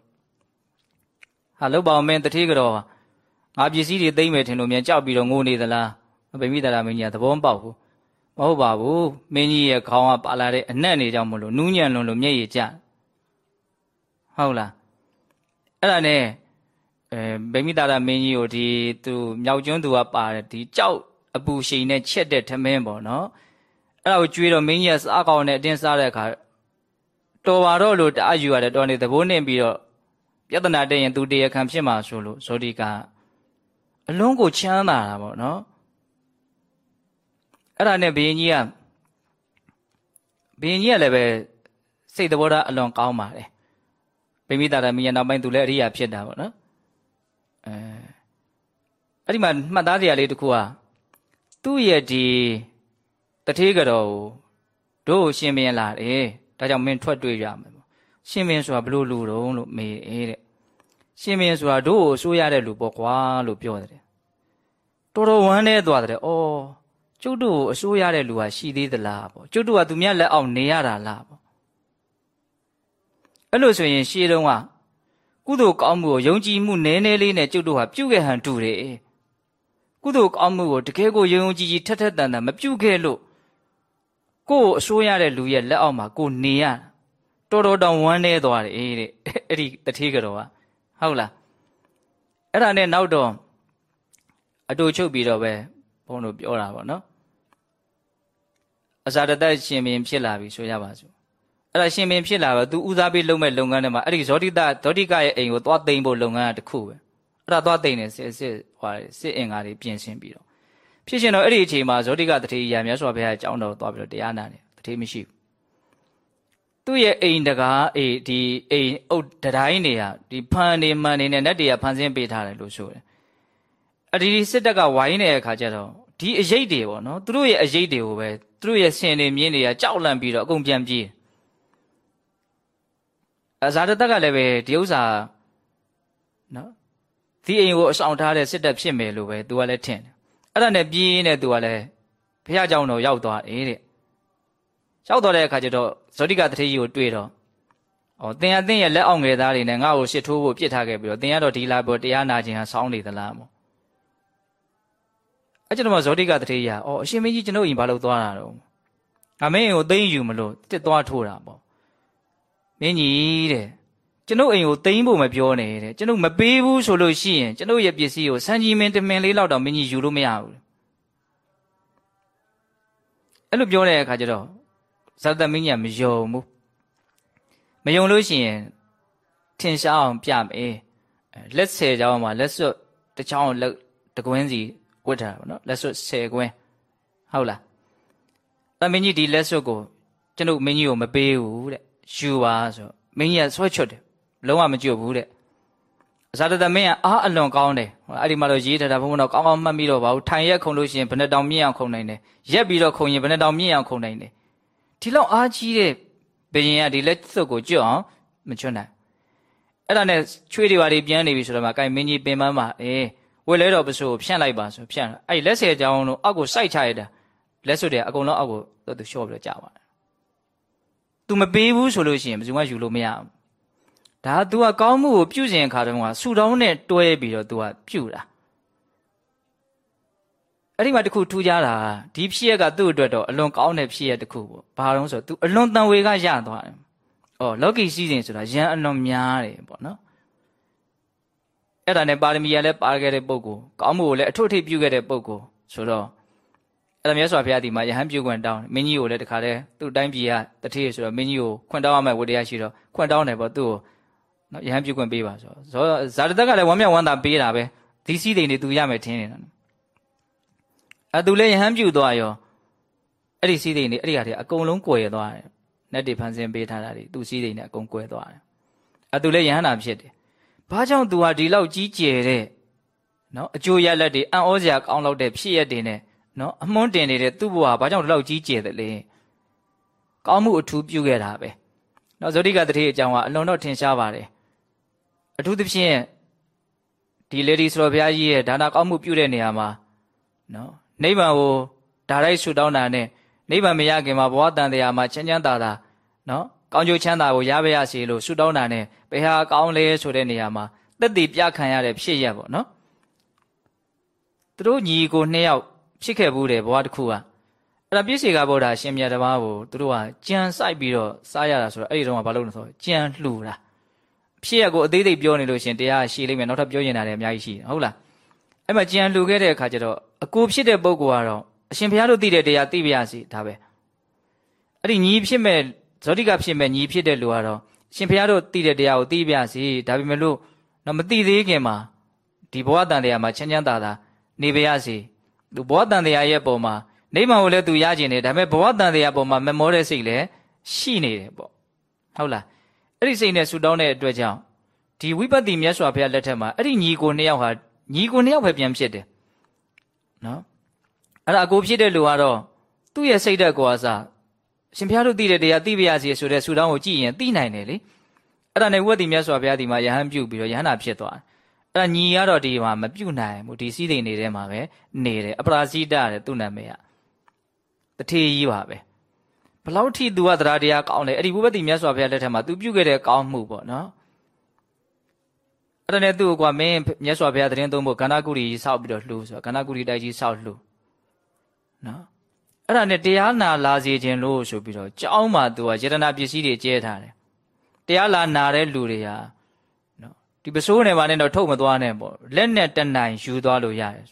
ဟာလုတ်ပါအောင်မင်းတထေးကတော့ ငါပစ္စည်းတွေသိမ့်မယ်ထင်လို့မြန်ကြောက်ပြီးတော့ငိုနေသလားဗိမိတာရမင်းကြီးကသဘောမပေါက်ဘူးမဟုတ်ပါဘူးမင်းကြီးရဲ့ခေါင်းကပါလာတဲ့အနှံ့နေကြောင့်မလို့နူးညံ့လွန်းလို့မျက်ရည်ကျဟုတ်လားအဲ့ဒါနဲ့အဲဗိမိတာရမင်းကြီးကိုဒီသူမြောက်ကျွန်းသူကပါတယ်ဒီကြောက်အပူရှိန်နဲ့ချက်တဲ့ထမင်းပေါ့နော်အဲ့ဒါကိုကြွေးတော့မင်းကြီးကစားကောင်းနဲ့အတင်းစားတဲ့အခါတော်ပါတော့လို့တအားယူရတယ်တော်နေသဘိုးနှင်ပြီးတော့ပြဿနာတက်ရင်သူတရားခံဖြစ်မှာဆိုလို့ဇောတိက အလုံးကိုချမ်းသာတာပေါ့နော်အဲ့ဒါနဲ့ဘုရင်ကြီးကဘုရင်ကြီးကလည်းပဲစိတ်သဘောထားအလွန်ကောင်းပါတယ်ပိမိတာရမင်းရဲ့နောက်ပိုင်းသူလည်းအရိယာဖြစ်တာပေါ့နော်အဲအဲ့ဒီမှာမှတ်သားစရာလေးတစ်ခုကသူ့ရဲ့ဒီတထေးကတော်ကိုတို့ရှင်မင်းလာတယ်ဒါကြောင့်မင်းထွက်တွေ့ရမယ်ပေါ့ရှင်မင်းဆိုတာဘလို့လူတုံးလို့မေးတဲ့ ရှင်မင်းဆိုတာတို့ကိုအစိုးရတဲ့လူပေါ့ကွာလို့ပြောတယ်တော်တော်ဝမ်းနေသွားတယ်အော်ကျုပ်တို့ကိုအစိုးရတဲ့လူဟာရှိသေးသလားပေါ့ကျုပ်တို့ကသူမြတ်လက်အောက်နေရတာလားပေါ့အဲ့လိုဆိုရင်ရှေးတုန်းကကုသိုလ်ကောင်းမှုကိုယုံကြည်မှုနည်းနည်းလေးနဲ့ကျုပ်တို့ဟာပြုခဲ့ဟန်တူတယ်ကုသိုလ်ကောင်းမှုကိုတကယ်ကိုယုံယုံကြည်ကြည်ထက်ထက်တန်တန်မပြုခဲ့လို့ကိုယ်အစိုးရတဲ့လူရဲ့လက်အောက်မှာကိုနေရတော်တော်တောင်ဝမ်းနေသွားတယ်တဲ့အဲ့ဒီတတိကတော်က ဟုတ်လားအဲ့ဒါနဲ့နောက်တော့အတူချုပ်ပြီးတော့ပဲဘုန်းတို့ပြောတာပေါ့နော်အစာတသက်ရှင်ပင်ဖြစ်လာပြီဆိုရပါစို့အဲ့ဒါရှင်ပင်ဖြစ်လာတော့ तू ဦးစားပေးလုပ်မဲ့လုပ်ငန်းတွေမှာအဲ့ဒီဇောတိတဇောတိကရဲ့အိမ်ကိုသွားသိမ်းဖို့လုပ်ငန်းကတခုပဲအဲ့ဒါသွားသိမ်းတယ်စစ်စစ်ဟွာစစ်အင်္ကာတွေပြင်ဆင်ပြီးတော့ဖြစ်ရှင်တော့အဲ့ဒီအချိန်မှာဇောတိကတထေရမြတ်စွာဘုရားအကြောင်းတော်သွားပြီးတော့တရားနာတယ်တထေမရှိဘူး သူ့ရဲ့အိမ်တကားအေးဒီအိမ်အုတ်တတိုင်းနေဟာဒီဖန်နေမှန်နေနဲ့နတ်တွေကဖန်ဆင်းပေးထားတယ်လို့ဆိုတယ်အဒီစစ်တပ်ကဝိုင်းနေတဲ့အခါကျတော့ဒီအရေးတွေပေါ့နော်သူတို့ရဲ့အရေးတွေကိုပဲသူတို့ရဲ့ဆင်တွေမြင်းတွေကကြောက်လန့်ပြီးတော့အကုန်ပြန်ပြေးအဇာတတက်ကလည်းပဲဒီဥစ္စာနော်ဒီအိမ်ကိုအဆောင်ထားတဲ့စစ်တပ်ဖြစ်မယ်လို့ပဲသူကလည်းထင်တယ်အဲ့ဒါနဲ့ပြေးနေသူကလည်းဖះเจ้าတော်ရောက်သွားတယ်တဲ့ ရောက်သွားတဲ့အခါကျတော့ဇောတိကတထေကြီးကိုတွေ့တော့ဩသင်ရသင်ရဲ့လက်အောင်ငယ်သားတွေနဲ့ငါ့ကိုရှစ်ထိုးဖို့ပြစ်ထားခဲ့ပြီးတော့သင်ရတော့ဒီလာပေါ်တရားနာခြင်းဟာဆောင်းနေသလားမို့အဲ့ကျတော့ဇောတိကတထေကြီးကဩအရှင်မင်းကြီးကျွန်ုပ်ရင်ဘာလို့သွားတာတော့ငါမင်းကိုသိမ့်ယူမလို့တစ်သွားထိုးတာပေါ့မင်းကြီးတဲ့ကျွန်ုပ်အိမ်ကိုသိမ်းဖို့မပြောနဲ့တဲ့ကျွန်ုပ်မပေးဘူးဆိုလို့ရှိရင်ကျွန်ုပ်ရဲ့ပစ္စည်းကိုစံကြီးမင်းတမင်လေးလောက်တော့မင်းကြီးယူလို့မရဘူးအဲ့လိုပြောတဲ့အခါကျတော့ ဇာတမင်းကြီးကမယုံဘူးမယုံလို့ရှိရင်ထင်ရှားအောင်ပြမယ်လက်ဆယ်ချောင်းမှာလက်စွပ်တစ်ချောင်းလက်တကွင်းစီဝတ်ထားတာပေါ့နော်လက်စွပ်10ကွင်းဟုတ်လားသမင်းကြီးဒီလက်စွပ်ကိုကျွန်ုပ်မင်းကြီးကိုမပေးဘူးတဲ့ယူပါဆိုမင်းကြီးကဆွဲချွတ်တယ်လုံးဝမကြွဘူးတဲ့အဇာတသမင်းကအားအလွန်ကောင်းတယ်အဲ့ဒီမှာတော့ရေးထားတာဘုံဘုံတော့ကောင်းကောင်းမှတ်ပြီးတော့ပါဘူးထိုင်ရက်ခုံလို့ရှိရင်ဘယ်နှတောင်မြင့်အောင်ခုံနိုင်တယ်ရက်ပြီးတော့ခုံရင်ဘယ်နှတောင်မြင့်အောင်ခုံနိုင်တယ် ဒီလောက်အားကြီးတဲ့ဘယင်ကဒီလက်စွပ်ကိုကြွအောင်မချွတ်နိုင်အဲ့ဒါနဲ့ချွေးတွေပါတွေပြန်နေပြီဆိုတော့မှကိုင်မင်းကြီးပင်ပန်းပါအေးဝေလဲတော်ပစိုးကိုဖြန့်လိုက်ပါဆိုဖြန့်အဲ့လက်ဆယ်ကြောင်းတို့အောက်ကိုစိုက်ချရတာလက်စွပ်တွေအကုန်လုံးအောက်ကိုသူလျှော့ပြီးတော့ကြာပါတယ်။ तू မပေးဘူးဆိုလို့ရှိရင်ဘယ်သူမှယူလို့မရဘူး။ဒါ तू ကကောင်းမှုကိုပြုစဉ်အခါတုန်းကဆူတောင်းနဲ့တွဲပြီးတော့ तू ကပြုတာ။ အဲ့ဒီမှာတခုထူးခြားတာဒီဖြစ်ရက်ကသူ့အတွက်တော့အလွန်ကောင်းတဲ့ဖြစ်ရက်တခုပေါ့။ဘာလို့ဆိုတော့ तू အလွန်တန်ဝေကရသွားတယ်။အော်လောကီစည်းစိမ်ဆိုတာရန်အလွန်များတယ်ပေါ့နော်။အဲ့ဒါနဲ့ပါရမီရလည်းပါခဲ့တဲ့ပုဂ္ဂိုလ်ကောင်းမှုကိုလည်းအထွတ်ထိပ်ပြုခဲ့တဲ့ပုဂ္ဂိုလ်ဆိုတော့အဲ့ဒါမြတ်စွာဘုရားဒီမှာယဟန်ပြုခွင့်တောင်းမင်းကြီးကိုလည်းတခါတည်းသူ့တိုင်းပြည်ကတထေးဆိုတော့မင်းကြီးကိုခွင့်တောင်းရမယ့်ဝတ္တရားရှိတော့ခွင့်တောင်းတယ်ပေါ့သူ့ကိုနော်ယဟန်ပြုခွင့်ပေးပါဆိုတော့ဇာတတက်ကလည်းဝမ်းမြောက်ဝမ်းသာပေးတာပဲဒီစည်းတိမ်တွေသူရမယ်ထင်နေတာ အဲသူလည်းယဟန်ပြုသွားရောအဲ့ဒီစည်းတိမ်တွေအဲ့ဒီဟာတွေအကုန်လုံးကွယ်သွားတယ်နတ်တွေဖန်ဆင်းပေးထားတာတွေသူစည်းတိမ်တွေအကုန်ကွယ်သွားတယ်အဲသူလည်းယဟန်နာဖြစ်တယ်ဘာကြောင့်သူဟာဒီလောက်ကြီးကျယ်တဲ့နော်အကျိုးရလက်တွေအံ့ဩစရာကောင်းလောက်တဲ့ဖြစ်ရက်တွေနဲ့နော်အမွှန်းတင်နေတဲ့သူ့ဘဝဘာကြောင့်ဒီလောက်ကြီးကျယ်တယ်လဲကောင်းမှုအထူးပြုခဲ့တာပဲနော်ဇောတိကတတိအကြောင်းကအလွန်တော့ထင်ရှားပါတယ်အထူးသဖြင့်ဒီလေဒီဆိုတော်ဘုရားကြီးရဲ့ဒါနာကောင်းမှုပြုတဲ့နေရာမှာနော် နိဗ္ဗာန်ကိုဒါရိုက်ဆူတောင်းတာနဲ့နိဗ္ဗာန်မရခင်မှာဘဝတန်တရားမှာချမ်းချမ်းသာသာနော်ကောင်းကျိုးချမ်းသာကိုရပါရစေလို့ဆူတောင်းတာနဲ့ဘယ်ဟာကောင်းလဲဆိုတဲ့နေရာမှာတက်တည်ပြခံရတဲ့ဖြစ်ရပေါ့နော်သူတို့ညီကိုနှစ်ယောက်ဖြစ်ခဲ့ဘူးတယ်ဘဝတစ်ခုကအဲ့ဒါပြည့်စေကဗုဒ္ဓရှင်မြတ်တပါးကိုသူတို့ကကြံဆိုင်ပြီးတော့စားရတာဆိုတော့အဲ့ဒီတော့ကဘာလို့လဲဆိုတော့ကြံလှူတာဖြစ်ရကိုအသေးသေးပြောနေလို့ရှင်တရားရှိလိမ့်မယ်နောက်ထပ်ပြောရင်တာလည်းအများကြီးရှိတယ်ဟုတ်လား အဲ့မှာကြံလှူခဲ့တဲ့အခါကျတော့အကိုဖြစ်တဲ့ပုဂ္ဂိုလ်ကတော့အရှင်ဘုရားတို့သိတဲ့တရားသိပါရစီဒါပဲအဲ့ဒီညီဖြစ်မဲ့ဇောတိကဖြစ်မဲ့ညီဖြစ်တဲ့လူကတော့ရှင်ဘုရားတို့သိတဲ့တရားကိုသိပါရစီဒါပေမဲ့လို့တော့မသိသေးခင်မှာဒီဘဝတန်တရားမှာချမ်းချမ်းသာသာနေပါရစီသူဘောတန်တရားရဲ့ပုံမှာနိဗ္ဗာန်ကိုလည်းသူရကျင်တယ်ဒါပေမဲ့ဘဝတန်တရားပေါ်မှာမမောတဲ့စိတ်လည်းရှိနေတယ်ပေါ့ဟုတ်လားအဲ့ဒီစိတ်နဲ့ဆူတောင်းတဲ့အတွက်ကြောင့်ဒီဝိပဿနာမြတ်စွာဘုရားလက်ထက်မှာအဲ့ဒီညီကိုနှစ်ယောက်ဟာ ညီကိုနှစ်ယောက်ပဲပြန်ဖြစ်တယ်နော်အဲ့ဒါအကိုဖြစ်တဲ့လူကတော့သူ့ရဲ့စိတ်ဓာတ်ကိုအစားရှင်ဘုရားတို့သိတဲ့တရားသိပါရစေဆိုတဲ့ဆူတောင်းကိုကြည့်ရင်သိနိုင်တယ်လေအဲ့ဒါနဲ့ဝိပဿနာမြတ်စွာဘုရားဒီမှာယဟန်ပြုတ်ပြီးတော့ယဟန္တာဖြစ်သွားတယ်အဲ့ဒါညီကတော့ဒီမှာမပြုတ်နိုင်ဘူးဒီစည်းစိမ်နေတဲ့မှာပဲနေတယ်အပရာဇိတတဲ့သူ့နာမည်ကတထေးကြီးပါပဲဘလောက်ထိ तू ကတရားတရားကောင်းလဲအဲ့ဒီဝိပဿနာမြတ်စွာဘုရားလက်ထက်မှာ तू ပြုခဲ့တဲ့ကောင်းမှုပေါ့နော် အဲ့ဒါနဲ့သူ့ကွာမင်းမြတ်စွာဘုရားတရင်သုံးဖို့ကန္နာကုရီကြီးစောက်ပြီးတော့လှူဆိုတော့ကန္နာကုရီတိုက်ကြီးစောက်လှူနော်အဲ့ဒါနဲ့တရားနာလာစေခြင်းလို့ဆိုပြီးတော့ကြောင်းမှာသူကယတနာပစ္စည်းတွေကျဲထားတယ်တရားလာနာတဲ့လူတွေဟာနော်ဒီပစိုးနယ်မှာနဲ့တော့ထုတ်မသွားနဲ့ပေါ့လက်နဲ့တနိုင်ယူသွားလို့ရတယ်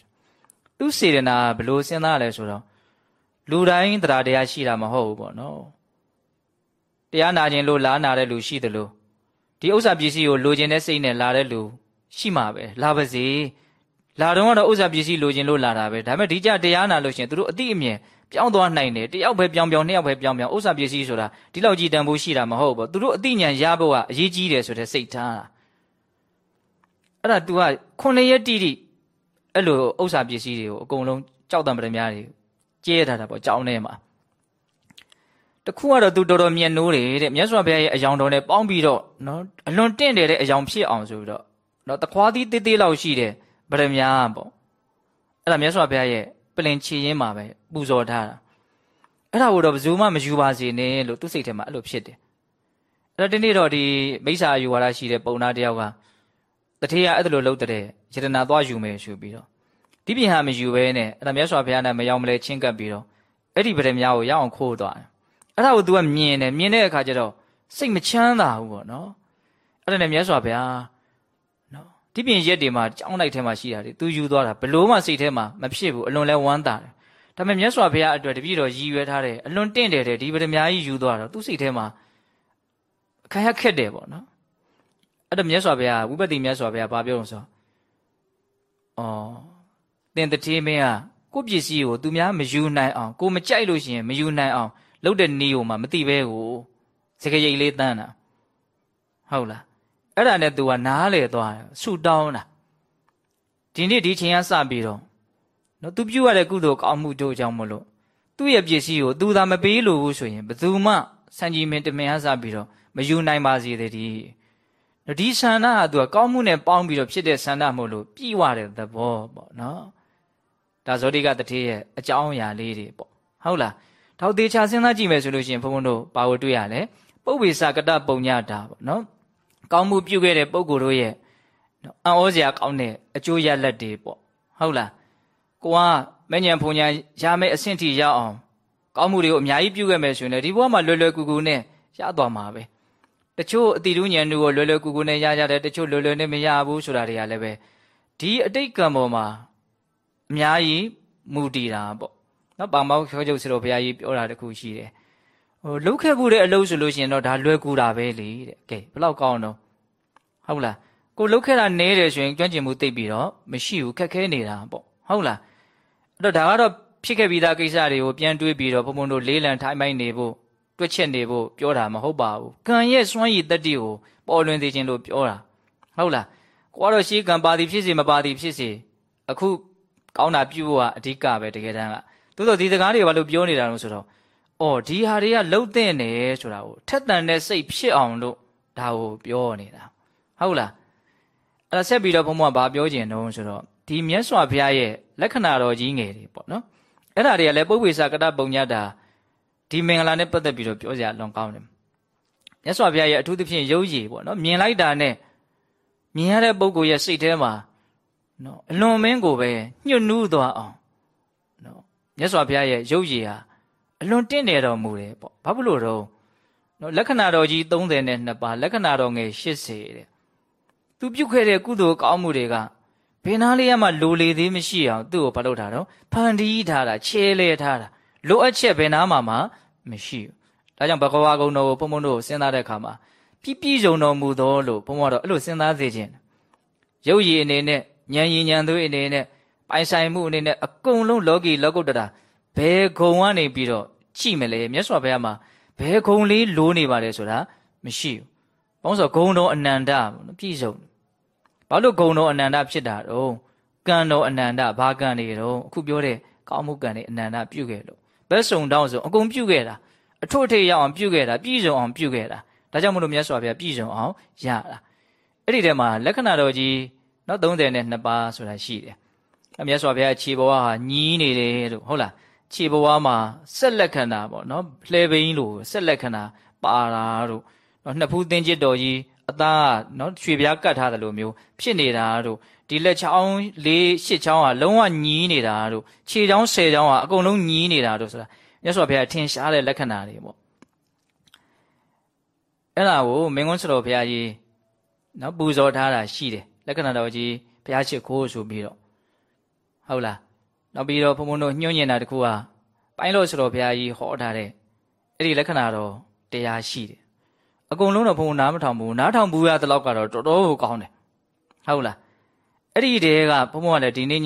သူစေရနာဘလို့စဉ်းစားလဲဆိုတော့လူတိုင်းတရားတရားရှိတာမဟုတ်ဘူးပေါ့နော်တရားနာခြင်းလို့လာနာတဲ့လူရှိတယ်လို့ ဒီဥစ္စာပစ္စည်းကိုလိုချင်တဲ့စိတ်နဲ့လာတဲ့လူရှိမှာပဲလာပါစေလာတော့ကတော့ဥစ္စာပစ္စည်းလိုချင်လို့လာတာပဲဒါပေမဲ့ဒီကြတရားနာလို့ရှင်သူတို့အတိအမြင်ပြောင်းသွားနိုင်တယ်တယောက်ပဲပြောင်းပြောင်းနှစ်ယောက်ပဲပြောင်းပြောင်းဥစ္စာပစ္စည်းဆိုတာဒီလောက်ကြီးတန်ဖိုးရှိတာမဟုတ်ဘူးသူတို့အတိညာရဖို့ကအရေးကြီးတယ်ဆိုတဲ့စိတ်ထားတာအဲ့ဒါ तू ကခုနှစ်ရက်တိတိအဲ့လိုဥစ္စာပစ္စည်းတွေကိုအကုန်လုံးကြောက်တံပရမများတွေကျဲထားတာပေါ့ကြောင်းထဲမှာ တခုကတော့ तू တော်တော်မြတ်နိုးတယ်တဲ့မြတ်စွာဘုရားရဲ့အယောင်တော်နဲ့ပေါင်းပြီးတော့နော်အလွန်တင့်တယ်တဲ့အယောင်ဖြစ်အောင်ဆိုပြီးတော့နော်တခွားသီးတေးသေးလောက်ရှိတယ်ဗရမများပေါ့အဲ့ဒါမြတ်စွာဘုရားရဲ့ပလင်ချီရင်းမှာပဲပူဇော်ထားတာအဲ့ဒါကိုတော့ဘယ်သူမှမယူပါစေနဲ့လို့သူ့စိတ်ထဲမှာအဲ့လိုဖြစ်တယ်အဲ့တော့ဒီနေ့တော့ဒီမိစ္ဆာယူဝါဒရှိတဲ့ပုံနာတယောက်ကတထေးကအဲ့လိုလုပ်တဲ့ယတနာသွားယူမယ်ဆိုပြီးတော့ဒီပြင်ဟာမယူဘဲနဲ့အဲ့ဒါမြတ်စွာဘုရားနဲ့မရောက်မလဲချင်းကပ်ပြီးတော့အဲ့ဒီဗရမများကိုရအောင်ခိုးသွားတယ် အဲ့ဒါကို तू ကမြင်တယ်မြင်တဲ့အခါကျတော့စိတ်မချမ်းသာဘူးပေါ့နော်အဲ့ဒါနဲ့မြတ်စွာဘုရားဒီပြင်ရက်တွေမှာကြောင်းလိုက်ထဲမှာရှိတာတွေသူယူသွားတာဘလို့မှစိတ်ထဲမှာမဖြစ်ဘူးအလွန်လဲဝမ်းသာတယ်ဒါပေမဲ့မြတ်စွာဘုရားအတွက်တပည့်တော်ရည်ရွယ်ထားတဲ့အလွန်တင့်တယ်တဲ့ဒီဗဒမြာကြီးယူသွားတော့သူစိတ်ထဲမှာအခါရခက်တယ်ပေါ့နော်အဲ့တော့မြတ်စွာဘုရားဝိပဿနာမြတ်စွာဘုရားဘာပြောလို့ဆိုအော်တင်တတိမင်းကကိုပစ္စည်းကိုသူများမယူနိုင်အောင်ကိုမကြိုက်လို့ရှိရင်မယူနိုင်အောင် လုပ်တဲ့နေကိုမှမသိပဲကိုစကရိတ်လေးတန်းတာဟုတ်လားအဲ့ဒါနဲ့သူကနားလေသွားတယ်ဆူတောင်းတာဒီနေ့ဒီချိန်ကစပြီးတော့နော်သူပြုရတဲ့ကုသိုလ်ကောင်းမှုတို့ကြောင့်မလို့သူ့ရဲ့ပစ္စည်းကိုသူသာမပေးလို့ဘူးဆိုရင်ဘယ်သူမှစံကြီးမင်းတမင်အားစပြီးတော့မယူနိုင်ပါစေတည်းဒီဆန္ဒဟာသူကကောင်းမှုနဲ့ပေါင်းပြီးတော့ဖြစ်တဲ့ဆန္ဒမို့လို့ပြည့်ဝတဲ့သဘောပေါ့နော်ဒါဇောတိကတထေးရဲ့အကြောင်းအရာလေးတွေပေါ့ဟုတ်လား ထောက်သေးချစဉ်းစားကြည့်မယ်ဆိုလို့ရှိရင်ဘုန်းဘုန်းတို့ဘာကိုတွေ့ရလဲပုပ္ပေစကတပုံညတာပေါ့နော်ကောင်းမှုပြုခဲ့တဲ့ပုဂ္ဂိုလ်တို့ရဲ့အံ့ဩစရာကောင်းတဲ့အကျိုးရလဒ်တွေပေါ့ဟုတ်လားကိုကမညံဖုန်ညာရမယ့်အဆင့်ထိရောက်အောင်ကောင်းမှုတွေကိုအများကြီးပြုခဲ့မယ်ဆိုရင်ဒီဘဝမှာလွယ်လွယ်ကူကူနဲ့ရသွားမှာပဲတချို့အတိတူးဉာဏ်တွေကိုလွယ်လွယ်ကူကူနဲ့ရကြတယ်တချို့လွယ်လွယ်နဲ့မရဘူးဆိုတာတွေကလည်းပဲဒီအတိတ်ကံပေါ်မှာအများကြီးမူတည်တာပေါ့ နော်ပါမောက်ခေါ်ချုပ်ဆရာဘုရားကြီးပြောတာတခုရှိတယ်ဟိုလှုပ်ခဲ့ကူတဲ့အလုပ်ဆိုလို့ရှိရင်တော့ဒါလွယ်ကူတာပဲလေတဲ့ကဲဘလောက်ကောင်းတော့ဟုတ်လားကိုလှုပ်ခဲ့တာနဲတယ်ဆိုရင်ကျွမ်းကျင်မှုသိပြီးတော့မရှိဘူးခက်ခဲနေတာပေါ့ဟုတ်လားအဲ့တော့ဒါကတော့ဖြစ်ခဲ့ပြီးသားကိစ္စတွေကိုပြန်တွေးပြီးတော့ဘုံဘုံတို့လေးလံထိုင်းမိုင်းနေဖို့တွက်ချက်နေဖို့ပြောတာမဟုတ်ပါဘူးကံရဲ့စွမ်းရည်တတ္တိကိုပေါ်လွင်သေးခြင်းလို့ပြောတာဟုတ်လားကိုကတော့ရှေးကံပါသည်ဖြစ်စေမပါသည်ဖြစ်စေအခုကောင်းတာပြုဖို့ကအဓိကပဲတကယ်တမ်းက သို့တော့ဒီစကားတွေဘာလို့ပြောနေတာလဲဆိုတော့အော်ဒီဟာတွေကလှုပ်တဲ့နေဆိုတာကိုထက်တန်တဲ့စိတ်ဖြစ်အောင်လို့ဒါကိုပြောနေတာဟုတ်လားအဲ့ဒါဆက်ပြီးတော့ဘုံဘုံကဘာပြောကျင်တော့ဆိုတော့ဒီမြတ်စွာဘုရားရဲ့လက္ခဏာတော်ကြီးငယ်တွေပေါ့နော်အဲ့ဒါတွေကလည်းပုပ္ပေစာကတပုံညတာဒီမင်္ဂလာနဲ့ပတ်သက်ပြီးတော့ပြောစရာလွန်ကောင်းတယ်မြတ်စွာဘုရားရဲ့အထူးသဖြင့်ရုပ်ရည်ပေါ့နော်မြင်လိုက်တာနဲ့မြင်ရတဲ့ပုဂ္ဂိုလ်ရဲ့စိတ်ထဲမှာနော်အလွန်မင်းကိုပဲညှို့နှူးသွားအောင်နော် မြတ်စွာဘုရားရဲ့ရုပ်ရည်ဟာအလွန်တင့်တယ်တော်မူတယ်ပေါ့ဘာဖြစ်လို့တော့နော်လက္ခဏာတော်ကြီး30နဲ့2ပါးလက္ခဏာတော်ငယ်80တဲ့သူပြုခဲ့တဲ့ကုသိုလ်ကောင်းမှုတွေကဘယ်နာလေးရမှလိုလေသေးမရှိအောင်သူ့ကိုဘာလုပ်ထားတော့ဖန်တီးထားတာချဲလဲထားတာလိုအပ်ချက်ဘယ်နာမှမှမရှိဘူးဒါကြောင့်ဘဂဝါကုံတော်ကိုဘုံဘုံတို့စဉ်းစားတဲ့အခါမှာပြည့်ပြည့်စုံတော်မူသောလို့ဘုံဘုံတော့အဲ့လိုစဉ်းစားစေခြင်းရုပ်ရည်အနေနဲ့ဉာဏ်ရည်ဉာဏ်သွေးအနေနဲ့ ပိုင်ဆိုင်မှုအနေနဲ့အကုန်လုံးလောကီလောကုတ္တရာဘယ်ဂုံကနေပြီးတော့ကြည့်မလဲမြတ်စွာဘုရားမှာဘယ်ဂုံလေးလိုးနေပါလဲဆိုတာမရှိဘူး။ဘာလို့ဆိုဂုံတော်အနန္တပြည့်စုံဘာလို့ဂုံတော်အနန္တဖြစ်တာတော့ကံတော်အနန္တဘာကံတွေတော့အခုပြောတဲ့ကောင်းမှုကံတွေအနန္တပြုခဲ့လို့ဘယ်စုံတောင်းဆိုအကုန်ပြုခဲ့တာအထွတ်ထိပ်ရောက်အောင်ပြုခဲ့တာပြည့်စုံအောင်ပြုခဲ့တာဒါကြောင့်မလို့မြတ်စွာဘုရားပြည့်စုံအောင်ရတာအဲ့ဒီထဲမှာလက္ခဏာတော်ကြီးနော်32ပါးဆိုတာရှိတယ်အ မြတ်စွာဘုရားခြေဘဝဟာညီးနေတယ်လို့ဟုတ်လားခြေဘဝမှာဆက်လက်ခဏပေါ့နော်လှဲဘိန်းလို့ဆက်လက်ခဏပါတာတို့နော်နှစ်ဖူးတင်းကျစ်တော်ကြီးအသားနော်ရွှေပြားကတ်ထားတယ်လို့မျိုးဖြစ်နေတာတို့ဒီလက်ချောင်းလေးရှစ်ချောင်းဟာလုံးဝညီးနေတာတို့ခြေချောင်းဆယ်ချောင်းဟာအကုန်လုံးညီးနေတာတို့ဆိုတာမြတ်စွာဘုရားထင်ရှားတဲ့လက္ခဏာတွေပေါ့အဲ့ဒါကိုမင်းကွန်းစတော်ဘုရားကြီးနော်ပူဇော်ထားတာရှိတယ်လက္ခဏာတော်ကြီးဘုရားရှိခိုးဆိုပြီးတော့ ဟုတ်လားနောက်ပြီးတော့ဘုံဘုံတို့ညွှန်ညင်တာတခုဟာပိုင်းလို့စတော်ဘုရားကြီးဟောထားတဲ့အဲ့ဒီလက္ခဏာတော်တရားရှိတယ်အကုန်လုံးတော့ဘုံနားမထောင်ဘူးနားထောင်ဘူးရတဲ့လောက်ကတော့တော်တော်ကိုကောင်းတယ်ဟုတ်လားအဲ့ဒီတည်းကဘုံဘုံကလည်းဒီနေ့ည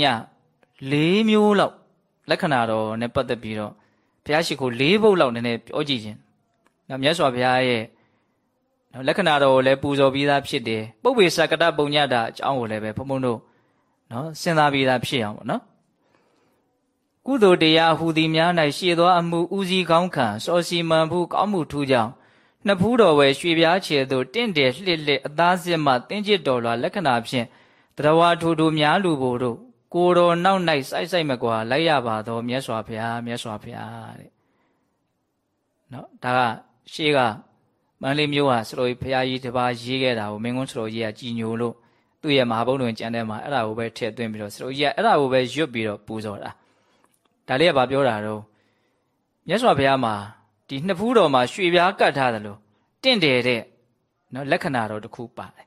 ၄မျိုးလောက်လက္ခဏာတော်နဲ့ပတ်သက်ပြီးတော့ဘုရားရှိခိုး၄ဘုတ်လောက်နည်းနည်းပြောကြည့်ခြင်းနော်မြတ်စွာဘုရားရဲ့နော်လက္ခဏာတော်ကိုလည်းပူဇော်ပြီးသားဖြစ်တယ်ပုပ္ပေသကတပုံညတာအကြောင်းကိုလည်းပဲဘုံဘုံတို့ နော်စဉ်းစားပြီးသားဖြစ်အောင်ပေါ့နော်ကုသိုလ်တရားဟူသည်များ၌ရှေသောအမှုဦးစီးကောင်းခံစောစီမံမှုကောင်းမှုထူးကြောင်းနှစ်ဖူးတော်ဝယ်ရွှေပြားချေသို့တင့်တယ်လှစ်လှစ်အသားစစ်မှတင်းကျစ်တော်လွာလက္ခဏာဖြင့်တရဝါထူထူများလူဘို့တို့ကိုတော်နောက်၌စိုက်စိုက်မကွာလိုက်ရပါသောမြတ်စွာဘုရားမြတ်စွာဘုရားတဲ့နော်ဒါကရှေးကမန္တလေးမြို့ဟာစလိုဘုရားကြီးတပါးရေးခဲ့တာကိုမင်းကုန်းစလိုကြီးကကြည်ညိုလို့ သူ့ရဲ့မဟာဘုံတွင်ကျန်တဲ့မှာအဲ့ဒါကိုပဲထည့်သွင်းပြီးတော့စလိုကြီးကအဲ့ဒါကိုပဲရွတ်ပြီးတော့ပူဇော်တာဒါလေးကဘာပြောတာတော့မြတ်စွာဘုရားမှာဒီနှစ်ဖူးတော်မှာရွှေပြားကတ်ထားတယ်လို့တင့်တယ်တဲ့နော်လက္ခဏာတော်တစ်ခုပါတယ်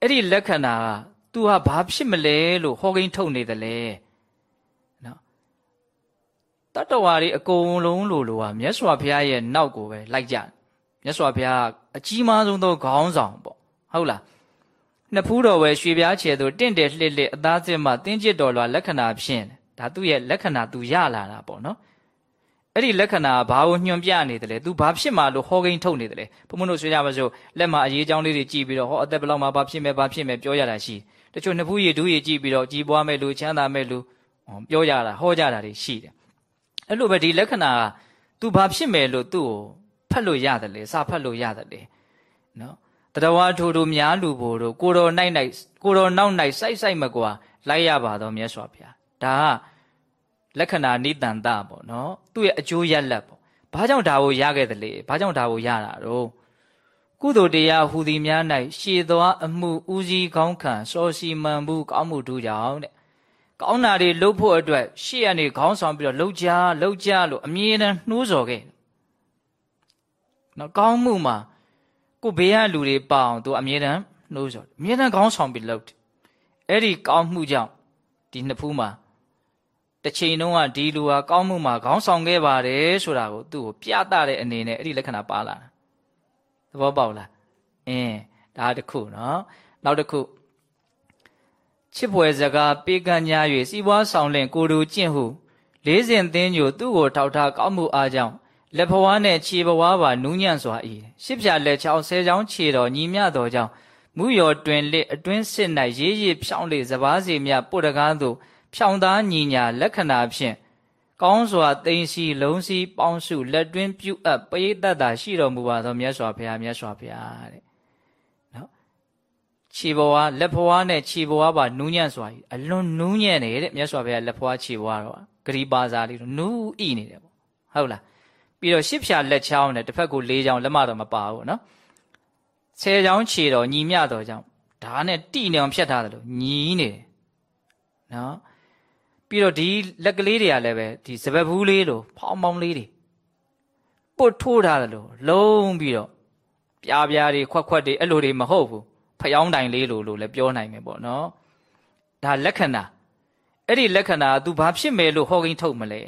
အဲ့ဒီလက္ခဏာက तू ဟာဘာဖြစ်မလဲလို့ဟောကိန်းထုတ်နေတယ်လေနော်တတ္တဝါတွေအကုန်လုံးလို့လို့ဟာမြတ်စွာဘုရားရဲ့နောက်ကိုပဲလိုက်ကြမြတ်စွာဘုရားအကြီးမားဆုံးသောခေါင်းဆောင်ပေါ့ဟုတ်လား နှစ်ဖူးတော်ဝယ်ရွှေပြားချယ်သို့တင့်တယ်လှစ်လှစ်အသားစစ်မှတင်းကျစ်တော်လွာလက္ခဏာဖြင့်ဒါသူ့ရဲ့လက္ခဏာသူရလာတာပေါ့နော်အဲ့ဒီလက္ခဏာဘာကိုညွှန်ပြနေတယ်လဲသူဘာဖြစ်မှလို့ဟောကိန်းထုတ်နေတယ်လဲဘုမလို့ဆွေးကြပါစို့လက်မှာအရေးအကြောင်းလေးတွေကြည့်ပြီးတော့ဟောအသက်ဘယ်လောက်မှဘာဖြစ်မယ်ဘာဖြစ်မယ်ပြောရတာရှိတချို့နှစ်ဖူးရည်ဒူးရည်ကြည့်ပြီးတော့ကြီးပွားမယ်လို့ချမ်းသာမယ်လို့ပြောရတာဟောကြတာတွေရှိတယ်အဲ့လိုပဲဒီလက္ခဏာက तू ဘာဖြစ်မယ်လို့သူ့ကိုဖတ်လို့ရတယ်လေစာဖတ်လို့ရတယ်လေနော် တတဝါထိုတို့များလူဘို့တို့ကိုတော်နိုင်နိုင်ကိုတော်နောက်နိုင်စိုက်စိုက်မကွာလိုက်ရပါတော့မြတ်စွာဘုရားဒါကလက္ခဏာနိတန်တပေါ့နော်သူ့ရဲ့အကျိုးရလတ်ပေါ့ဘာကြောင့်ဒါကိုရခဲ့တယ်လေဘာကြောင့်ဒါကိုရတာတော့ကုသိုလ်တရားဟူသည်များ၌ရှည်သောအမှုဦးစီးကောင်းခံစောစီမံမှုကောင်းမှုတို့ကြောင့်တဲ့ကောင်းတာတွေလုပ်ဖို့အတွက်ရှေ့ကနေခေါင်းဆောင်ပြီးတော့လှုပ်ကြလှုပ်ကြလို့အမြဲတမ်းနှိုးဆော်ခဲ့နော်ကောင်းမှုမှာ ကိုဘေးကလူတွေပအောင်သူအမြဲတမ်းနှိုးဆော်အမြဲတမ်းခေါင်းဆောင်ပြီးလှုပ်တယ်အဲ့ဒီကောင်းမှုကြောင့်ဒီနှစ်ဖူးမှာတစ်ချိန်တုန်းကဒီလူဟာကောင်းမှုမှာခေါင်းဆောင်ခဲ့ပါတယ်ဆိုတာကိုသူ့ကိုပြသတဲ့အနေနဲ့အဲ့ဒီလက္ခဏာပါလာတာသဘောပေါက်လားအင်းဒါတစ်ခုနော်နောက်တစ်ခုချစ်ဖွယ်စကားပေးကမ်းညာ၍စီးပွားဆောင်လင်ကိုတူကျင့်ဟုလေးစဉ်သင်းညိုသူ့ကိုထောက်ထားကောင်းမှုအားကြောင့် လက်ဘဝနှင့်ခြေဘဝပါနူးညံ့စွာ၏ရှစ်ဖြာလက်ချောင်းဆဲချောင်းခြေတော်ညီမြတော်ကြောင့်မူရော်တွင်လစ်အတွင်းစစ်၌ရေးရဖြောင်းလေစပားစီမြပုတ်တကားသို့ဖြောင်းသားညီညာလက္ခဏာဖြင့်ကောင်းစွာသိမ့်စီလုံးစီပေါင်းစုလက်တွင်းပြုအပ်ပရိသတ်တာရှိတော်မူပါသောမြတ်စွာဘုရားမြတ်စွာဘုရားတဲ့နော်ခြေဘဝလက်ဘဝနဲ့ခြေဘဝပါနူးညံ့စွာအလွန်နူးညံ့နေတဲ့မြတ်စွာဘုရားလက်ဘဝခြေဘဝတော့ဂရီပါစာလေးတော့နူးဣနေတယ်ပေါ့ဟုတ်လား ပြီးတော့ရှစ်ဖြာလက်ချောင်းနဲ့တစ်ဖက်ကို၄ချောင်းလက်မတော့မပါဘူးနော်ဆယ်ချောင်းခြေတော်ညီမြတော်ကြောင့်ဒါနဲ့တိနေအောင်ဖြတ်ထားတယ်လို့ညီးနေတယ်နော်ပြီးတော့ဒီလက်ကလေးတွေကလည်းပဲဒီစပက်ဘူးလေးလိုဖောင်းပေါင်းလေးတွေပုတ်ထိုးထားတယ်လို့လုံးပြီးတော့ပြားပြားတွေခွက်ခွက်တွေအဲ့လိုတွေမဟုတ်ဘူးဖျောင်းတိုင်လေးလိုလို့လည်းပြောနိုင်မယ်ပေါ့နော်ဒါလက္ခဏာအဲ့ဒီလက္ခဏာ तू ဘာဖြစ်မယ်လို့ဟောကိန်းထုတ်မလဲ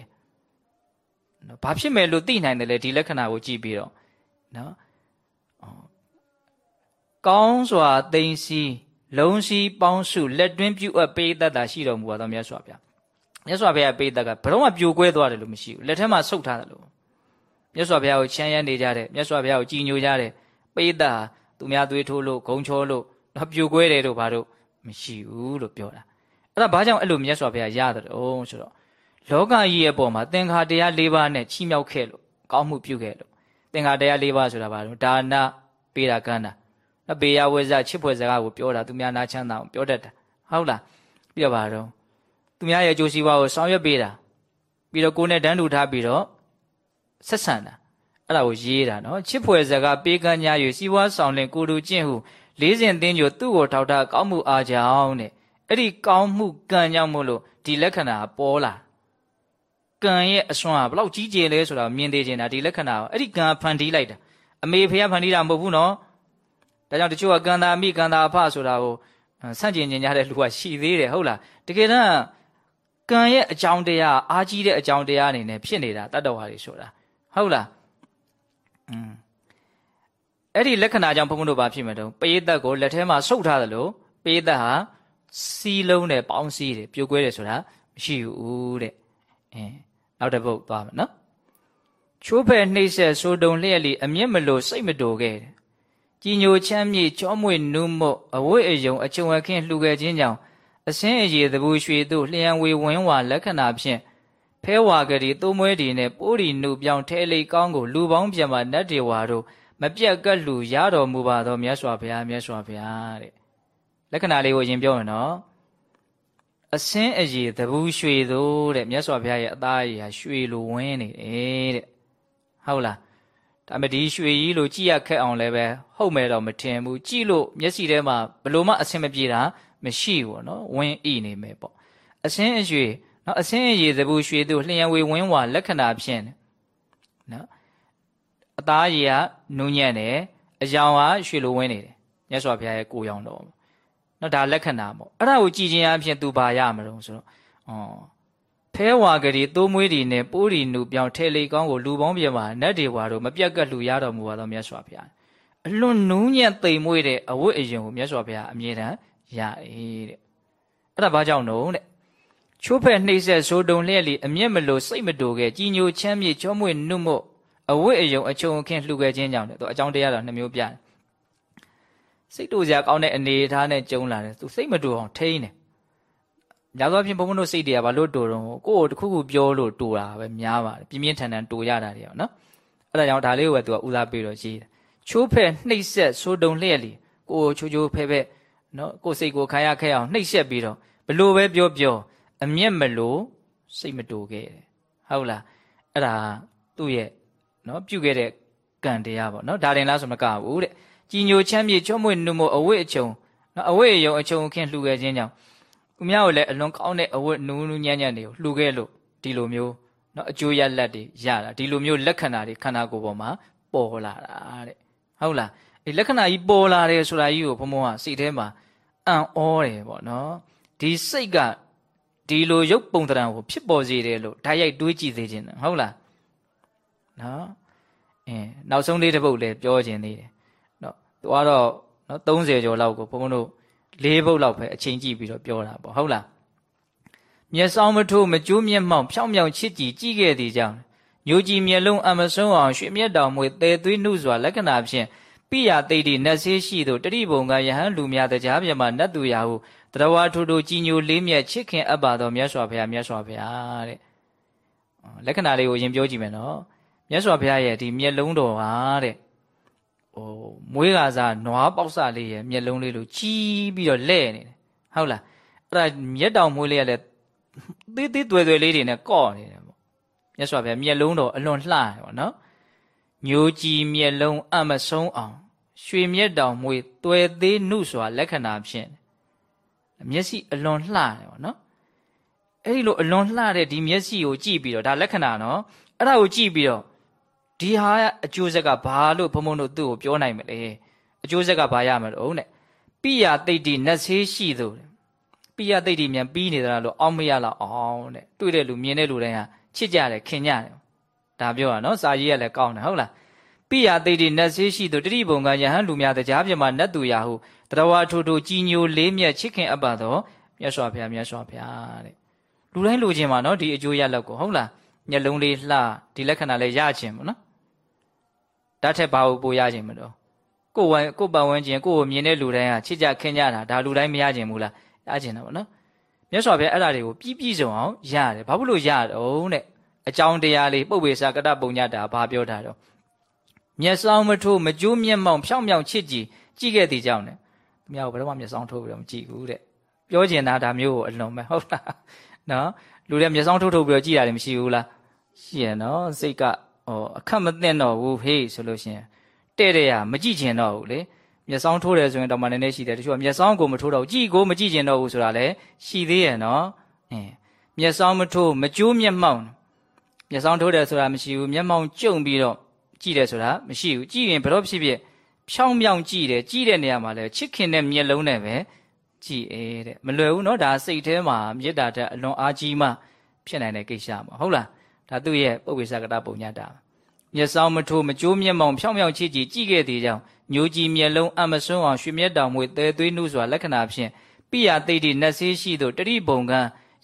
နော်ဘာဖြစ်မယ်လို့သိနိုင်တယ်လေဒီလက္ခဏာကိုကြည့်ပြီးတော့နော်ကောင်းစွာသိမ့်စီလုံးစီပေါင်းစုလက်တွင်းပြုတ်အပ်ပေးတတ်တာရှိတော်မူပါသောမြတ်စွာဘုရားမြတ်စွာဘုရားပိဋကကဘယ်တော့မှပြိုကွဲသွားတယ်လို့မရှိဘူးလက်ထဲမှာဆုပ်ထားတယ်လို့မြတ်စွာဘုရားကိုချမ်းရမ်းနေကြတယ်မြတ်စွာဘုရားကိုကြည်ညိုကြတယ်ပိဋကဟာသူများသွေးထိုးလို့ဂုံချောလို့တော့ပြိုကွဲတယ်လို့ဘာလို့မရှိဘူးလို့ပြောတာအဲ့ဒါဘာကြောင့်အဲ့လိုမြတ်စွာဘုရားရတယ်တော့ဆိုတော့ လောကကြီးရဲ့ပုံမှာသင်္ခါတရား၄ပါးနဲ့ချီးမြှောက်ခဲ့လို့ကောင်းမှုပြုခဲ့လို့သင်္ခါတရား၄ပါးဆိုတာဘာလို့ဒါနပေးတာကမ်းတာနဘေယဝေဇချစ်ဖွယ်စကားကိုပြောတာသူများနာချမ်းသာအောင်ပြောတတ်တာဟုတ်လားပြီးတော့ဘာတော့သူများရဲ့အကျိုးစီးပွားကိုဆောင်ရွက်ပေးတာပြီးတော့ကိုယ်နဲ့တန်းတူထားပြီးတော့ဆက်ဆံတာအဲ့ဒါကိုရေးတာနော်ချစ်ဖွယ်စကားပေးကမ်းကြ၍စီးပွားဆောင်လင်ကိုလူကျင့်ဟုလေးစဉ်သင်ကြသူ့ကိုထောက်ထားကောင်းမှုအားကြောင့်တဲ့အဲ့ဒီကောင်းမှုကံကြောင့်မို့လို့ဒီလက္ခဏာပေါ်လာ ကံရဲ့အစွမ်းကဘလောက်ကြီးကျယ်လဲဆိုတာမြင်သေးချင်တာဒီလက္ခဏာအဲ့ဒီကံဖန်တီးလိုက်တာအမေဖေကဖန်တီးတာမဟုတ်ဘူးနော်ဒါကြောင့်တချို့ကကံသာမိကံသာအဖဆိုတာကိုဆန့်ကျင်ញင်ကြတဲ့လူကရှိသေးတယ်ဟုတ်လားတကယ်တမ်းကံရဲ့အကြောင်းတရားအားကြီးတဲ့အကြောင်းတရားအနေနဲ့ဖြစ်နေတာတတ္တဝါတွေဆိုတာဟုတ်လားอืมအဲ့ဒီလက္ခဏာကြောင့်ဘုန်းဘုန်းတို့ဘာဖြစ်မှာတုံးပရိသတ်ကိုလက်ထဲမှာဆုပ်ထားတယ်လို့ပရိသတ်ဟာစီးလုံးနဲ့ပေါင်းစည်းတယ်ပြိုကွဲတယ်ဆိုတာမရှိဘူးတဲ့အင်း နောက်တစ်ပုတ်သွားမယ်နော်ချိုးဖဲ့နှိမ့်ဆက်ဆိုးတုံလျက်လီအမျက်မလို့စိတ်မတိုခဲ့တယ်ကြည်ညိုချမ်းမြေ့ကြောမွေနုမို့အဝိအယုံအချုံအခင်းလှူခဲ့ခြင်းကြောင့်အစင်းအရေသဘူရွှေတို့လျံဝေဝင်းဝါလက္ခဏာဖြင့်ဖဲဝါကလေးသုံးမွဲဒီနဲ့ပိုးဒီနုပြောင်းထဲလိကောင်းကိုလူပေါင်းပြန်မှနတ်တေဝါတို့မပြက်ကတ်လှူရတော်မူပါသောမြတ်စွာဘုရားမြတ်စွာဘုရားတဲ့လက္ခဏာလေးကိုရင်ပြောရင်တော့ အစင်းအရေသဘူးရွှေတို့တဲ့မြတ်စွာဘုရားရဲ့အသားအရာရွှေလိုဝင်းနေတယ်တဲ့ဟုတ်လားဒါပေမဲ့ဒီရွှေကြီးလိုကြည့်ရခက်အောင်လည်းပဲဟုတ်မယ်တော့မထင်ဘူးကြည့်လို့မျက်စိထဲမှာဘလို့မှအဆင်မပြေတာမရှိဘူးနော်ဝင်းဣနေမယ်ပေါ့အစင်းအရွှေနော်အစင်းအရေသဘူးရွှေတို့လျှံဝေဝင်းဝါလက္ခဏာဖြင့်နော်အသားရည်ကနူးညံ့တယ်အယောင်ကရွှေလိုဝင်းနေတယ်မြတ်စွာဘုရားရဲ့ကိုယ်ရောင်တော် နော်ဒါလက္ခဏာပေါ့အဲ့ဒါကိုကြည်ခြင်းအဖြစ်သူဘာရမလို့ဆိုတော့ဩဖဲဝါကလေးသိုးမွေးတွေနဲ့ပိုးရီနူပြောင်းထဲလေကောင်းကိုလူပေါင်းပြမှာနတ်တွေဝါတို့မပြတ်ကတ်လူရတော်မူပါတော့မြတ်စွာဘုရားအလွန်နူးညံ့သိမ်မွေးတဲ့အဝတ်အရင်ကိုမြတ်စွာဘုရားအမြဲတမ်းရတယ်တဲ့အဲ့ဒါဘာကြောင့်တော့တဲ့ချိုးဖက်နှိမ့်ဆက်ဆိုးတုံလျက်လီအမျက်မလို့စိတ်မတူခဲ့ကြီးညိုချမ်းမြေချောမွေ့နုမို့အဝတ်အယုံအချုံအခင်းလှူခဲ့ခြင်းကြောင့်တဲ့သူအကြောင်းတရားတော်နှမျိုးပြတယ် စိတ်တူစရာကောင်းတဲ့အနေအထားနဲ့ကြုံလာတယ်သူစိတ်မတူအောင်ထိန်းတယ်ညာသောဖြင့်ဘုံဘုံတို့စိတ်တွေကဘာလို့တူတော့ကိုယ့်ကိုတခုခုပြောလို့တူတာပဲများပါတယ်ပြင်းပြင်းထန်ထန်တူရတာတွေရောနော်အဲ့ဒါကြောင့်ဒါလေးကိုပဲသူကဦးစားပေးတော့ရေးတယ်ချိုးဖဲ့နှိပ်ဆက်ဆိုးတုံလျက်လီကိုချိုးချိုးဖဲဖဲနော်ကိုစိတ်ကိုခံရခဲ့အောင်နှိပ်ဆက်ပြီးတော့ဘလို့ပဲပြောပြောအမျက်မလို့စိတ်မတူခဲ့တယ်ဟုတ်လားအဲ့ဒါသူ့ရဲ့နော်ပြုခဲ့တဲ့ကံတရားပေါ့နော်ဒါတင်လားဆိုမကဘူးတဲ့ ကြည်ညိုချမ်းမြေချောမွေ့နုမို့အဝိအချုံနော်အဝိအယုံအချုံခင်းလှူခဲ့ခြင်းကြောင့်သူများကိုလည်းအလွန်ကောင်းတဲ့အဝိနူးနူးညံ့ညံ့တွေကိုလှူခဲ့လို့ဒီလိုမျိုးနော်အကျိုးရလတ်တွေရတာဒီလိုမျိုးလက္ခဏာတွေခန္ဓာကိုယ်ပေါ်မှာပေါ်လာတာတဲ့ဟုတ်လားဒီလက္ခဏာကြီးပေါ်လာတယ်ဆိုတာကြီးကိုဘုံဘုံကစိတ်ထဲမှာအံ့ဩတယ်ပေါ့နော်ဒီစိတ်ကဒီလိုရုပ်ပုံတံကိုဖြစ်ပေါ်စေတယ်လို့ဓာတ်ရိုက်တွေးကြည့်သေးခြင်းဟုတ်လားနော်အင်းနောက်ဆုံးလေးတစ်ပုတ်လည်းပြောခြင်းသေးတယ်နော် သူကတော့နော်30ကျော်လောက်ကိုဘုန်းဘုန်းတို့၄ပုတ်လောက်ပဲအချိန်ကြည့်ပြီးတော့ပြောတာပေါ့ဟုတ်လားမျက်စောင်းမထိုးမကျိုးမျက်မှောင်ဖြောင်းမြောင်ချစ်ကြည်ကြည့်ခဲ့သည်ကြောင့်ညိုကြည်မျက်လုံးအမဆုံးအောင်ရွှေမျက်တောင်မွေတဲသွေးနှုစွာလက္ခဏာဖြင့်ပိယသိတိနတ်ဆေးရှိသောတတိဘုံကယဟန်လူများတရားပြမနတ်သူရာဟုတရဝါထိုထိုကြည်ညိုလေးမြတ်ချစ်ခင်အပ်ပါတော်မြတ်စွာဘုရားမြတ်စွာဘုရားတဲ့လက္ခဏာလေးကိုရင်ပြောကြည့်မယ်နော်မြတ်စွာဘုရားရဲ့ဒီမျက်လုံးတော်ဟာတဲ့ ဟိုမွေးကားစားနွားပေါက်စလေးရဲ့မျက်လုံးလေးလိုကြီးပြီးတော့လဲ့နေတယ်ဟုတ်လားအဲ့ဒါမျက်တောင်မွေးလေးကလည်းသေးသေးတွေ့တွေ့လေးတွေနဲ့ကော့နေတယ်ပေါ့မြတ်စွာဘုရားမျက်လုံးတော်အလွန်လှတယ်ပေါ့နော်ညိုကြည်မျက်လုံးအမဆုံးအောင် ရွှေမျက်တောင်မွေတွေ့သေးနှုစွာလက္ခဏာဖြင့်မျက်စိအလွန်လှတယ်ပေါ့နော်အဲ့ဒီလိုအလွန်လှတဲ့ဒီမျက်စိကိုကြည့်ပြီးတော့ဒါလက္ခဏာနော်အဲ့ဒါကိုကြည့်ပြီးတော့ ဒီဟာအကျိုးဆက်ကဘာလို့ဘုံဘုံတို့သူ့ကိုပြောနိုင်မလဲအကျိုးဆက်ကဘာရမလို့တဲ့ပိယတိတ်တိနတ်ဆေးရှိသူပိယတိတ်တိမြန်ပြီးနေသလားလို့အောင်းမရလောက်အောင်တဲ့တွေ့တဲ့လူမြင်တဲ့လူတိုင်းဟာချစ်ကြတယ်ခင်ကြတယ်ဒါပြောတာနော်စာရေးရလည်းကောင်းတယ်ဟုတ်လားပိယတိတ်တိနတ်ဆေးရှိသူတတိဘုံကယဟန်လူများတရားပြမနတ်သူရာဟုတရဝါထိုထိုကြည်ညိုလေးမြတ်ချစ်ခင်အပ်ပါတော့မြတ်စွာဘုရားမြတ်စွာဘုရားတဲ့လူတိုင်းလိုချင်မှာနော်ဒီအကျိုးရလောက်ကိုဟုတ်လားမျက်လုံးလေးလှဒီလက္ခဏာလေးရချင်ပေါ့နော် တတ်ထက်ဘာကိုပိုရချင်မလို့ကိုယ်ဝကိုယ်ပတ်ဝန်းကျင်ကိုယ်ကိုမြင်တဲ့လူတိုင်းကချစ်ကြခင်ကြတာဒါလူတိုင်းမရချင်ဘူးလားရချင်တာပေါ့နော်မြတ်စွာဘုရားအဲ့ဒါတွေကိုပြည့်ပြည့်စုံအောင်ရတယ်ဘာဖြစ်လို့ရတော့တဲ့အကြောင်းတရားလေးပုပ္ပေစာကတပုံညတာဘာပြောတာတော့မျက်စောင်းမထိုးမကျိုးမျက်မှောင်ဖြောင်းဖြောင်းချစ်ကြည်ကြည့်ခဲ့တဲ့ကြောင့်နဲ့သူများကဘယ်တော့မှမျက်စောင်းထိုးပြီးတော့မကြည့်ဘူးတဲ့ပြောကျင်တာဒါမျိုးကိုအလွန်ပဲဟုတ်လားနော်လူတွေမျက်စောင်းထုတ်ထုတ်ပြီးတော့ကြည်ရတယ်မရှိဘူးလားရှိရနော်စိတ်က ဟောအခက်မသိတော့ဘူးဟေးဆိုလို့ရှိရင်တဲ့တဲ့ရမကြည့်ချင်တော့ဘူးလေမျက်စောင်းထိုးတယ်ဆိုရင်တော့မှနည်းနည်းရှိတယ်တချို့ကမျက်စောင်းကိုမထိုးတော့ကြည့်ကိုမကြည့်ချင်တော့ဘူးဆိုတာလည်းရှိသေးရဲ့နော်အင်းမျက်စောင်းမထိုးမကြိုးမျက်မှောင်မျက်စောင်းထိုးတယ်ဆိုတာမရှိဘူးမျက်မှောင်ကျုံပြီးတော့ကြည့်တယ်ဆိုတာမရှိဘူးကြည့်ရင်ဘယ်တော့ဖြစ်ဖြစ်ဖြောင်းမြောင်ကြည့်တယ်ကြည့်တဲ့နေရာမှာလည်းချစ်ခင်တဲ့မျက်လုံးနဲ့ပဲကြည်အေးတဲ့မလွယ်ဘူးเนาะဒါစိတ်ထဲမှာမေတ္တာတက်အလွန်အားကြီးမှဖြစ်နိုင်တဲ့ကိစ္စမှာဟုတ်လား ဒါသူ့ရဲ့ပုပ္ပေစကတပုံညတာမျက်စောင်းမထိုးမကြိုးမျက်မှောင်ဖြောင်းဖြောင်းချစ်ကြည်ကြည့်ခဲ့တဲ့ကြောင့်ညိုကြည်မျက်လုံးအမစွန်းအောင်ရွှေမျက်တောင်မွေတဲသွေးနှုစွာလက္ခဏာဖြင့်ပိယသိတိနတ်ဆေးရှိသောတတိဘုံက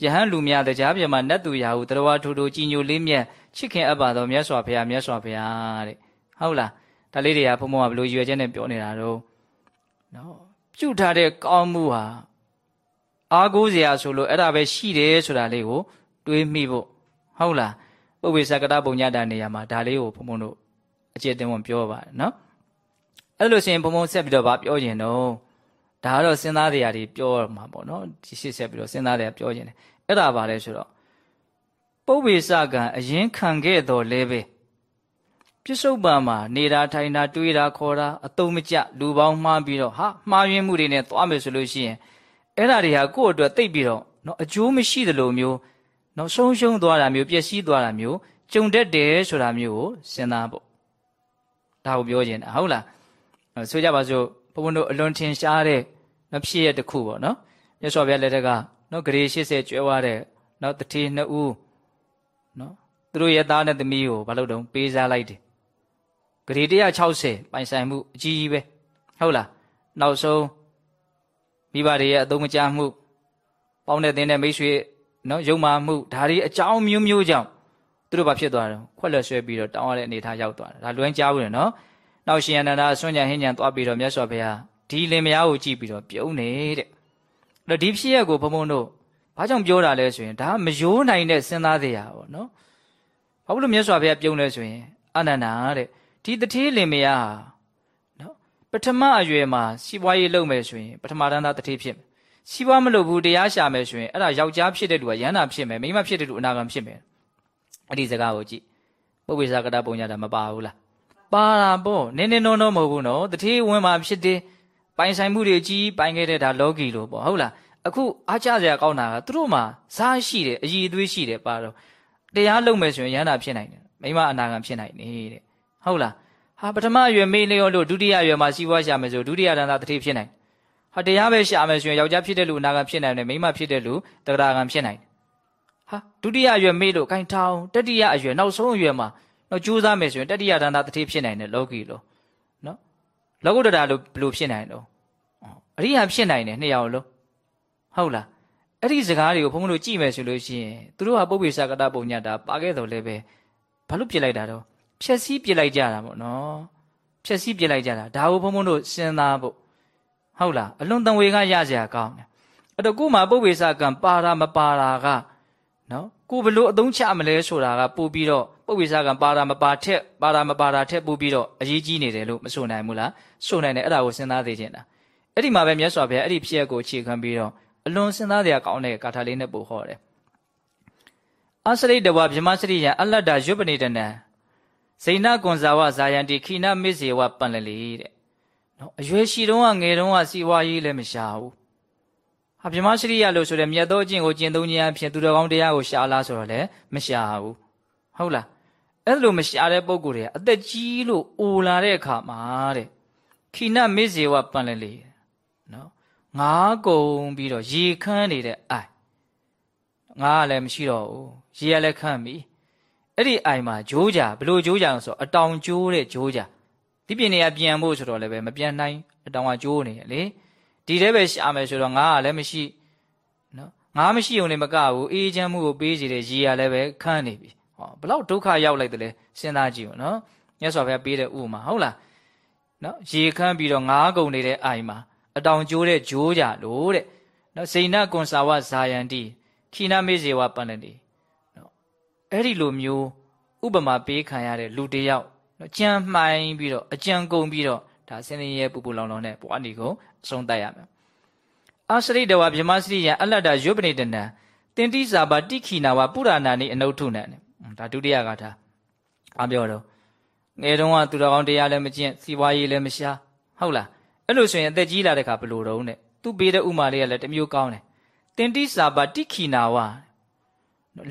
ယဟန်လူများတရားပြမနတ်သူရာဟုတရဝထူထူကြည်ညိုလေးမြတ်ချစ်ခင်အပ်ပါသောမြတ်စွာဘုရားမြတ်စွာဘုရားတဲ့ဟုတ်လားဒါလေးတွေကဘုံဘုံကဘလို့ရွယ်ချက်နဲ့ပြောနေတာတော့နော်ပြုထားတဲ့ကောင်းမှုဟာအားကိုးစရာဆိုလို့အဲ့ဒါပဲရှိတယ်ဆိုတာလေးကိုတွေးမိဖို့ဟုတ်လား ပုပ္ပေစကတပုံညတာနေရာမှာဒါလေးကိုဘုံဘုံတို့အကျေတင်ဝင်ပြောပါတယ်နော်အဲ့လိုဆိုရင်ဘုံဘုံဆက်ပြီးတော့ဗာပြောခြင်းတော့ဒါကတော့စဉ်းစားတရားတွေပြောမှာပေါ့နော်ဒီရှေ့ဆက်ပြီးတော့စဉ်းစားတရားပြောခြင်းတယ်အဲ့ဒါပါလဲဆိုတော့ပုပ္ပေစကံအရင်ခံခဲ့တော်လဲပဲပြစ္ဆုတ်ပံမှာနေတာထိုင်တာတွေးတာခေါ်တာအတုံးမကျလူပေါင်းမှားပြီးတော့ဟာမှားယွင်းမှုတွေနဲ့သွားမယ်ဆိုလို့ရှိရင်အဲ့ဒါတွေဟာကိုယ့်အတွက်သိပ်ပြီးတော့နော်အကျိုးမရှိသလိုမျိုး နော်ဆုံးရှုံးသွားတာမျိုးပျက်စီးသွားတာမျိုးကြုံတတ်တယ်ဆိုတာမျိုးကိုစဉ်းစားဖို့ဒါကိုပြောခြင်းတာဟုတ်လားဆိုကြပါစို့ဘုန်းဘုန်းတို့အလွန်ထင်ရှားတဲ့နော်ဖြစ်ရတစ်ခုပေါ့နော်မြတ်စွာဘုရားလက်ထက်ကနော်ဂရေ80ကျွဲသွားတဲ့နော်တတိနှစ်ဦးနော်သူတို့ရဲ့သားနဲ့သမီးကိုဘာလို့တုံးပေးစားလိုက်တယ်ဂရေ160ပိုင်ဆိုင်မှုအကြီးကြီးပဲဟုတ်လားနောက်ဆုံးမိဘတွေရဲ့အသုံးမချမှုပေါင်းတဲ့တင်းတဲ့မိတ်ဆွေ နော်ယုံမာမှုဒါတွေအကြောင်းမျိုးမျိုးကြောင့်သူတို့ဘာဖြစ်သွားတယ်ခွက်လက်ဆွဲပြီးတော့တောင်းရတဲ့အနေထားရောက်သွားတယ်ဒါလွမ်းကြားဘူးနော်နောက်ရှင်အနန္ဒာဆွမ်းကြံဟင်းကြံသွားပြီးတော့မြတ်စွာဘုရားဒီလင်မယားကိုကြည့်ပြီးတော့ပြုံးနေတဲ့အဲ့တော့ဒီဖြစ်ရက်ကိုဘုံဘုံတို့ဘာကြောင့်ပြောတာလဲဆိုရင်ဒါမယိုးနိုင်တဲ့စဉ်းစားတရားပေါ့နော်ဘာလို့မြတ်စွာဘုရားပြုံးလဲဆိုရင်အနန္ဒာတဲ့ဒီတထေးလင်မယားနော်ပထမအရွယ်မှာစီးပွားရေးလုပ်မယ်ဆိုရင်ပထမတန်းသားတထေးဖြစ်မယ် စီးပွားမလုပ်ဘူးတရားရှာမယ်ဆိုရင်အဲ့ဒါယောက်ျားဖြစ်တဲ့လူကရဟန္တာဖြစ်မယ်မိန်းမဖြစ်တဲ့လူအနာဂံဖြစ်မယ်အဲ့ဒီစကားကိုကြည့်ပုပ္ပေစာကတပုံညာတာမပါဘူးလားပါတာပေါ့နင်းနေနောနောမဟုတ်ဘူးနော်တထေးဝင်မှာဖြစ်တယ်ပိုင်ဆိုင်မှုတွေကြီးပိုင်ခဲ့တဲ့ဒါလောကီလို့ပေါ့ဟုတ်လားအခုအားကြစရာကောင်းတာကသူတို့မှာဇာရှိတယ်အည်အသွေးရှိတယ်ပါတော့တရားလုံးမယ်ဆိုရင်ရဟန္တာဖြစ်နိုင်တယ်မိမအနာဂံဖြစ်နိုင်နေတဲ့ဟုတ်လားဟာပထမအရွယ်မေးလျောလို့ဒုတိယအရွယ်မှာစီးပွားရှာမယ်ဆိုဒုတိယတန်းသားတတိဖြစ်နိုင် ဟာတရားပဲရှာမယ်ဆိုရင်ယောက်ျားဖြစ်တဲ့လူအနာဂံဖြစ်နိုင်တယ်မိမဖြစ်တဲ့လူတဂရဂံဖြစ်နိုင်တယ်ဟာဒုတိယအရွယ်မေးလို့ခိုင်းထောင်းတတိယအရွယ်နောက်ဆုံးအရွယ်မှာတော့ကြိုးစားမယ်ဆိုရင်တတိယတန်းသားတတိဖြစ်နိုင်တယ်လောကီလို့နော်လောကုတ္တရာလို့ဘယ်လိုဖြစ်နိုင်တော့အရိယာဖြစ်နိုင်တယ်နှစ်ယောက်လုံးဟုတ်လားအဲ့ဒီစကားတွေကိုဘုန်းဘုန်းတို့ကြည့်မယ်ဆိုလို့ရှိရင်သူတို့ကပုပ္ပေစကတပုံညတာပါခဲ့တော်လဲပဲဘာလို့ပြစ်လိုက်တာတော့ဖြက်စီးပြစ်လိုက်ကြတာပေါ့နော်ဖြက်စီးပြစ်လိုက်ကြတာဒါကိုဘုန်းဘုန်းတို့စဉ်းစားဖို့ ဟုတ်လားအလွန်တန်ဝေကရစရာကောင်းတယ်အဲ့တော့ကို့မှာပုပ္ပေစကံပါတာမပါတာကနော်ကိုဘလို့အသုံးချမလဲဆိုတာကပို့ပြီးတော့ပုပ္ပေစကံပါတာမပါထက်ပါတာမပါတာထက်ပို့ပြီးတော့အရေးကြီးနေတယ်လို့မဆိုနိုင်ဘူးလားဆိုနိုင်တယ်အဲ့ဒါကိုစဉ်းစားသေးချင်တာအဲ့ဒီမှာပဲမြတ်စွာဘုရားအဲ့ဒီဖြစ်ရက်ကိုအခြေခံပြီးတော့အလွန်စဉ်းစားစရာကောင်းတဲ့ဂါထာလေးနဲ့ပို့ဟောတယ်အစရိတဝဗြဟ္မစရိယံအလတ္တယုပနိတနံဇိဏကွန်ဇာဝဇာယံတိခိနမစ္စေဝပန်လလေတဲ့ နော်အရွယ်ရှိတုန်းကငယ်တုန်းကစီဝါရေးလည်းမရှာဘူးဟာဗြဟ္မစရိယလို့ဆိုတဲ့မြတ်သောအကျင့်ကိုကျင့်သုံးခြင်းအဖြစ်သူတော်ကောင်းတရားကိုရှာလားဆိုတော့လည်းမရှာဘူးဟုတ်လားအဲ့လိုမရှာတဲ့ပုံကိုယ်တွေကအသက်ကြီးလို့အိုလာတဲ့အခါမှာတဲ့ခိနမစ္စေဝပန်လလေနော်ငါးကုံပြီးတော့ရေခမ်းနေတဲ့အိုင်ငါးကလည်းမရှိတော့ဘူးရေကလည်းခမ်းပြီအဲ့ဒီအိုင်မှာဂျိုးကြဘလို့ဂျိုးကြအောင်ဆိုအတောင်ကျိုးတဲ့ဂျိုးကြ ဒီပြင်နေရပြန်ဖို့ဆိုတော့လည်းပဲမပြန်နိုင်အတောင်ကကျိုးနေလေဒီတဲပဲရှာမယ်ဆိုတော့ငါးကလည်းမရှိနော်ငါမရှိုံနဲ့မကဘူးအေးချမ်းမှုကိုပေးစီတဲ့ရေရလည်းပဲခန်းနေပြီဟောဘလောက်ဒုက္ခရောက်လိုက်တယ်လဲစဉ်းစားကြည့်ဦးနော်မြတ်စွာဘုရားပေးတဲ့ဥမာဟုတ်လားနော်ရေခန်းပြီးတော့ငါးကုန်နေတဲ့အိုင်မှာအတောင်ကျိုးတဲ့ဂျိုးကြလို့တဲ့နော်စိန်နကွန်စာဝဇာယန္တိခိနာမေဇေဝပန္နတိနော်အဲ့ဒီလိုမျိုးဥပမာပေးခံရတဲ့လူတယောက် နော်ကြံမှိုင်းပြီးတော့အကြံကုန်ပြီးတော့ဒါစင်ရင်ရဲ့ပူပူလောင်လောင်နဲ့ဘဝနေကိုအဆုံးတတ်ရမယ်အာစရိတဝဗြဟ္မစရိယအလတ္တယုပနိတနံတင်တိစာပါတိခိနာဝပုရဏာနိအနုထုနံဒါဒုတိယကထာအပြောတော့ငယ်တုန်းကသူတော်ကောင်းတရားလည်းမကျင့်စီပွားရေးလည်းမရှာဟုတ်လားအဲ့လိုဆိုရင်အသက်ကြီးလာတဲ့ခါဘယ်လိုတုံးတဲ့သူပေးတဲ့ဥမာလေးကလည်းတမျိုးကောင်းတယ်တင်တိစာပါတိခိနာဝ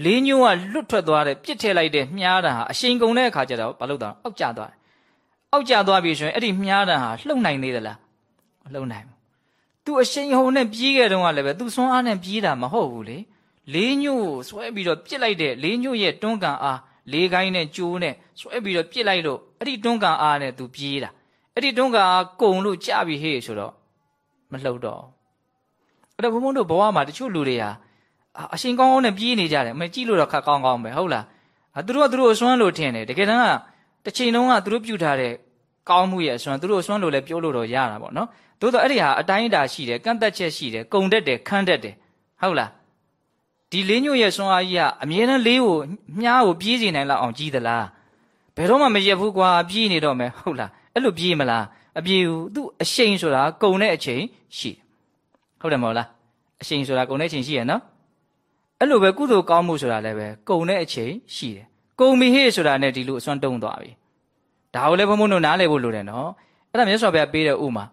လေးညိုးကလွတ်ထွက်သွားတဲ့ပြစ်ထည့်လိုက်တဲ့မြားတာဟာအရှိန်ကုန်တဲ့အခါကျတော့ဘာလို့တော့အောက်ကျသွားတယ်အောက်ကျသွားပြီဆိုရင်အဲ့ဒီမြားတာဟာလှုပ်နိုင်သေးသလားမလှုပ်နိုင်ဘူးသူအရှိန်ဟုန်နဲ့ပြေးခဲ့တုန်းကလည်းပဲသူဆွမ်းအားနဲ့ပြေးတာမဟုတ်ဘူးလေလေးညို့ဆွဲပြီးတော့ပြစ်လိုက်တဲ့လေးညို့ရဲ့တွန်းကန်အားလေးကိုင်းနဲ့ကျိုးနဲ့ဆွဲပြီးတော့ပြစ်လိုက်လို့အဲ့ဒီတွန်းကန်အားနဲ့သူပြေးတာအဲ့ဒီတွန်းကန်အားကုံလို့ကြပြီဟေ့ဆိုတော့မလှုပ်တော့အဲ့တော့ဘုံဘုံတို့ဘဝမှာတချို့လူတွေဟာ အရှင်ကောင်းကောင်းနဲ့ပြေးနေကြတယ်မကြည့်လို့တော့ခက်ကောင်းကောင်းပဲဟုတ်လားသူတို့ကသူတို့အစွမ်းလို့ထင်တယ်တကယ်တမ်းကတစ်ချိန်လုံးကသူတို့ပြုထားတဲ့ကောင်းမှုရဲ့အစွမ်းသူတို့အစွမ်းလို့လည်းပြောလို့တော့ရတာပေါ့နော်သို့တော့အဲ့ဒီဟာအတိုင်းအတာရှိတယ်ကန့်သက်ချက်ရှိတယ်ကုံတက်တယ်ခန်းတက်တယ်ဟုတ်လားဒီလေးညို့ရဲ့စွမ်းအားကြီးကအမြဲတမ်းလေးကိုမြားကိုပြေးစီနိုင်လောက်အောင်ကြီးသလားဘယ်တော့မှမရက်ဘူးကွာပြေးနေတော့မယ်ဟုတ်လားအဲ့လိုပြေးမလားအပြေးဘူးသူအရှိန်ဆိုတာကုံတဲ့အချိန်ရှိဟုတ်တယ်မဟုတ်လားအရှိန်ဆိုတာကုံတဲ့အချိန်ရှိရနော် အဲ့လိုပဲကုသိုလ်ကောင်းမှုဆိုတာလည်းပဲကုံတဲ့အချိန်ရှိတယ်ကုံမီဟေ့ဆိုတာနဲ့ဒီလိုအစွမ်းတုံးသွားပြီဒါကိုလည်းဘုံဘုံတို့နားလည်ဖို့လိုတယ်နော်အဲ့ဒါမြတ်စွာဘုရားပေးတဲ့ဥမာ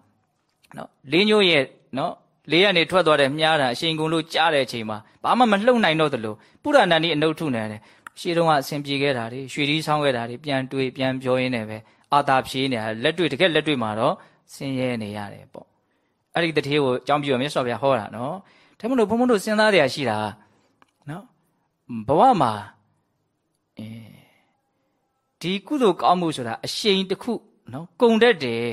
နော်လေးညို့ရဲ့နော်လေးကနေထွက်သွားတဲ့မြားတာအရှင်ကုံလို့ကြားတဲ့အချိန်မှာဘာမှမလှုပ်နိုင်တော့သလိုပုရဏန်ဒီအနုထုနေတယ်ရှေးတုန်းကအဆင်ပြေခဲ့တာတွေရွှေဒီဆောင်းခဲ့တာတွေပြန်တွေးပြန်ပြောရင်းနဲ့ပဲအာသာဖြေးနေတာလက်တွေ့တကယ်လက်တွေ့မှာတော့ဆင်းရဲနေရတယ်ပေါ့အဲ့ဒီတတိယကိုအကြောင်းပြရမြတ်စွာဘုရားဟောတာနော်ဒါမှမဟုတ်ဘုံဘုံတို့စဉ်းစားတရားရှိတာ နော်ဘဝမှာအဲဒီကုသိုလ်ကောင်းမှုဆိုတာအရှိန်တစ်ခုနော်ကုံတတ်တယ်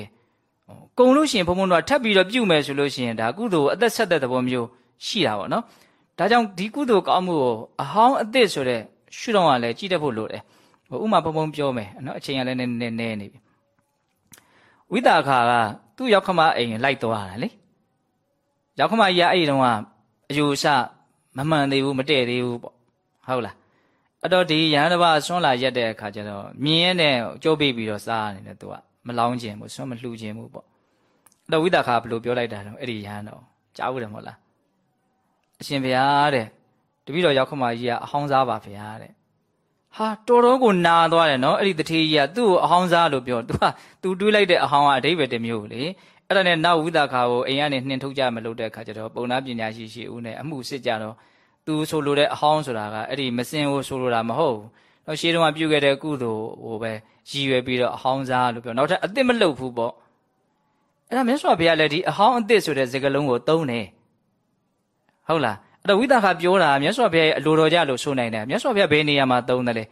ကုံလို့ရှိရင်ဘုံဘုံတို့ကထပ်ပြီးတော့ပြုတ်မယ်ဆိုလို့ရှိရင်ဒါကုသိုလ်အသက်ဆက်တဲ့သဘောမျိုးရှိတာပေါ့နော်ဒါကြောင့်ဒီကုသိုလ်ကောင်းမှုကိုအဟောင်းအသစ်ဆိုတဲ့ရှုတော့ကလည်းကြည့်တတ်ဖို့လိုတယ်ဟိုဥမာဘုံဘုံပြောမယ်နော်အချိန်ကလည်းနည်းနည်းနည်းနေပြီဝိတာခါကသူ့ရောက်ခမအိမ်လိုက်သွားတာလေရောက်ခမကြီးကအဲ့ဒီတော့ကအယူဆ မမှန်သေးဘူးမတည့်သေးဘူးပေါ့ဟုတ်လားအဲ့တော့ဒီရဟန်းတစ်ပါးဆွမ်းလာရက်တဲ့အခါကျတော့မြင်ရတဲ့ကြိုးပိတ်ပြီးတော့စားနေတယ်သူကမလောင်းခြင်းဘူးဆွမ်းမလှူခြင်းဘူးပေါ့အဲ့တော့ဝိသခါဘယ်လိုပြောလိုက်တာတော့အဲ့ဒီရဟန်းတော့ကြားဘူးတယ်မဟုတ်လားအရှင်ဘုရားတဲ့တပည့်တော်ရောက်ခမကြီးကအဟောင်းစားပါဘုရားတဲ့ဟာတော်တော်ကိုနာသွားတယ်နော်အဲ့ဒီတထေးကြီးကသူ့ကိုအဟောင်းစားလို့ပြောသူကသူတွေးလိုက်တဲ့အဟောင်းကအဓိပ္ပာယ်တစ်မျိုးလေ အဲ့ဒါနဲ့နောက်ဝိသခါကိုအိမ်ကနေနှင်ထုတ်ကြမလို့တဲ့အခါကျတော့ပုံနာပညာရှိရှိဦးနဲ့အမှုစစ်ကြတော့သူဆိုလိုတဲ့အဟောင်းဆိုတာကအဲ့ဒီမစင်ကိုဆိုလိုတာမဟုတ်ဘူးတော့ရှေးတုန်းကပြုခဲ့တဲ့ကုသိုလ်ဟိုပဲရည်ရွယ်ပြီးတော့အဟောင်းစားလို့ပြောနောက်ထပ်အစ်စ်မလုပ်ဘူးပေါ့အဲ့ဒါမြတ်စွာဘုရားလည်းဒီအဟောင်းအစ်စ်ဆိုတဲ့စကားလုံးကိုသုံးတယ်ဟုတ်လားအဲ့တော့ဝိသခပြောတာမြတ်စွာဘုရားရဲ့အလိုတော်ကြလို့ဆိုနိုင်တယ်မြတ်စွာဘုရားဘယ်နေရာမှာသုံးတယ်လဲ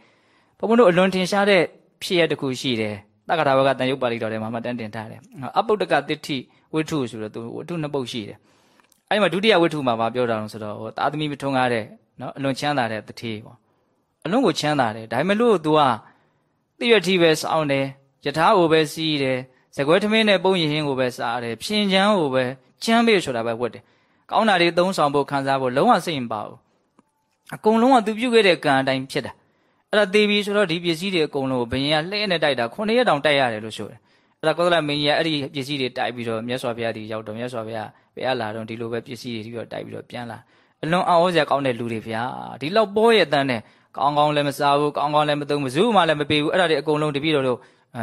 ဘုံဘုံတို့အလွန်ထင်ရှားတဲ့ဖြစ်ရတစ်ခုရှိတယ် တက္ကရာဘကတန်ရုပ်ပါဠိတော်ထဲမှာမှတန်းတင်ထားတယ်အပုဒ္ဒကတိဋ္ဌိဝိထုဆိုတော့သူဝိထုနှစ်ပုတ်ရှိတယ်အဲ့မှာဒုတိယဝိထုမှာဗာပြောတာလို့ဆိုတော့ဟိုသာသမီမထွန်းကားတဲ့နော်အလွန်ချမ်းသာတဲ့တထေးပေါ့အလွန်ကိုချမ်းသာတယ်ဒါပေမဲ့လို့ तू ကတိရတိပဲစောင်းတယ်ယထာကိုပဲစီးတယ်ဇကွဲထမင်းနဲ့ပုံရင်ဟင်းကိုပဲစားတယ်ဖြင်ချမ်းကိုပဲချမ်းပေးဆိုတာပဲဝတ်တယ်ကောင်းတာတွေသုံးဆောင်ဖို့ခံစားဖို့လုံးဝစိတ်မပါဘူးအကုန်လုံးကသူပြုတ်ခဲ့တဲ့ကံအတိုင်းဖြစ်တာ အဲ့ဒါသေပြီဆိုတော့ဒီပစ္စည်းတွေအကုန်လုံးကိုဘယင်ကလှဲနဲ့တိုက်တာခုနှစ်ရက်တောင်တိုက်ရတယ်လို့ဆိုတယ်အဲ့ဒါကောသလမင်းကြီးကအဲ့ဒီပစ္စည်းတွေတိုက်ပြီးတော့မြတ်စွာဘုရားဒီရောက်တော့မြတ်စွာဘုရားဘယ်အလာတော့ဒီလိုပဲပစ္စည်းတွေဒီတော့တိုက်ပြီးတော့ပြန်လာအလွန်အော်စရာကောင်းတဲ့လူတွေဗျာဒီလောက်ပေါ်ရဲ့အတန်းနဲ့ကောင်းကောင်းလည်းမစားဘူးကောင်းကောင်းလည်းမသုံးဘူးဘူးမှလည်းမပေးဘူးအဲ့ဒါတွေအကုန်လုံးတပြည့်တော်တို့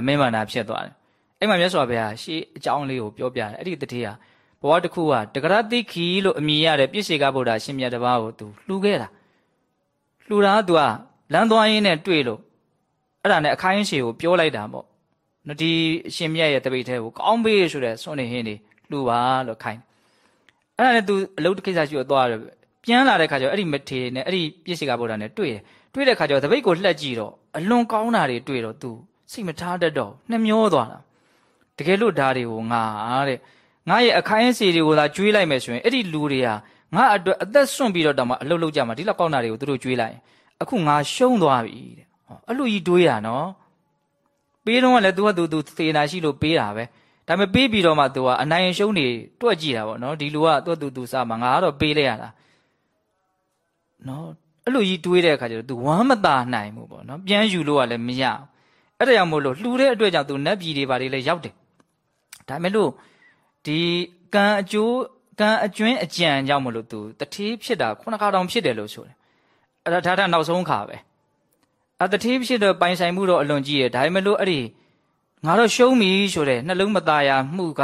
မင်းမာနာဖြစ်သွားတယ်အဲ့မှာမြတ်စွာဘုရားရှေးအကြောင်းလေးကိုပြောပြတယ်အဲ့ဒီတတိယဘဝတစ်ခုကတဂရတိခီလို့အမည်ရတဲ့ပြည့်စေကဗုဒ္ဓရှင်မြတ်တပါးကိုသူလှူခဲ့တာလှူတာကသူက လမ်းသွားရင်းနဲ့တွေ့လို့အဲ့ဒါနဲ့အခိုင်းရှည်ကိုပြောလိုက်တာပေါ့နော်ဒီရှင်မြတ်ရဲ့တပိတ်ထဲကိုကောင်းပေးဆိုတဲ့စွန့်နေဟင်းနေလှူပါလို့ခိုင်းအဲ့ဒါနဲ့သူအလုပ်တစ်ကိစ္စရှိတော့သွားတယ်ပြန်လာတဲ့ခါကျတော့အဲ့ဒီမထေနဲ့အဲ့ဒီပြည့်စေကဗုဒ္ဓနဲ့တွေ့တယ်တွေ့တဲ့ခါကျတော့တပိတ်ကိုလှက်ကြည့်တော့အလွန်ကောင်းတာတွေတွေ့တော့သူစိတ်မထားတတ်တော့နှမျောသွားတာတကယ်လို့ဓာတွေကိုငါတဲ့ငါရဲ့အခိုင်းအစီတွေကိုသာကျွေးလိုက်မယ်ဆိုရင်အဲ့ဒီလူတွေဟာငါအတွက်အသက်ဆွန့်ပြီးတော့တောင်မှအလုပ်လုပ်ကြမှာဒီလောက်ကောင်းတာတွေကိုသူတို့ကြွေးလိုက် အခုငါရှုံးသွားပြီတဲ့ဟောအဲ့လိုကြီးတွေးရနော်ပေးတော့ကလည်း तू က तू तू သေနာရှိလို့ပေးတာပဲဒါပေမဲ့ပေးပြီးတော့မှ तू ကအနိုင်ရှုံးနေတွက်ကြည့်တာပေါ့နော်ဒီလူက तू तू तू စားမှာငါကတော့ပေးလိုက်ရတာနော်အဲ့လိုကြီးတွေးတဲ့အခါကျတော့ तू ဝမ်းမသာနိုင်ဘူးပေါ့နော်ပြန်ယူလို့ကလည်းမရအဲ့ဒါကြောင့်မို့လို့လှူတဲ့အတွက်ကြောင့် तू နတ်ပြည်တွေဘာတွေလဲရောက်တယ်ဒါမဲ့လို့ဒီကံအကျိုးကံအကျွင်းအကြံကြောင့်မလို့ तू တထေးဖြစ်တာခုနခါတောင်ဖြစ်တယ်လို့ဆိုတယ် အဲ့ဒါဒါထနောက်ဆုံးခါပဲအတထေးဖြစ်တော့ပိုင်ဆိုင်မှုတော့အလွန်ကြီးတယ်ဒါပေမဲ့လို့အဲ့ဒီငါတော့ရှုံးပြီဆိုတဲ့နှလုံးမသားရမှုက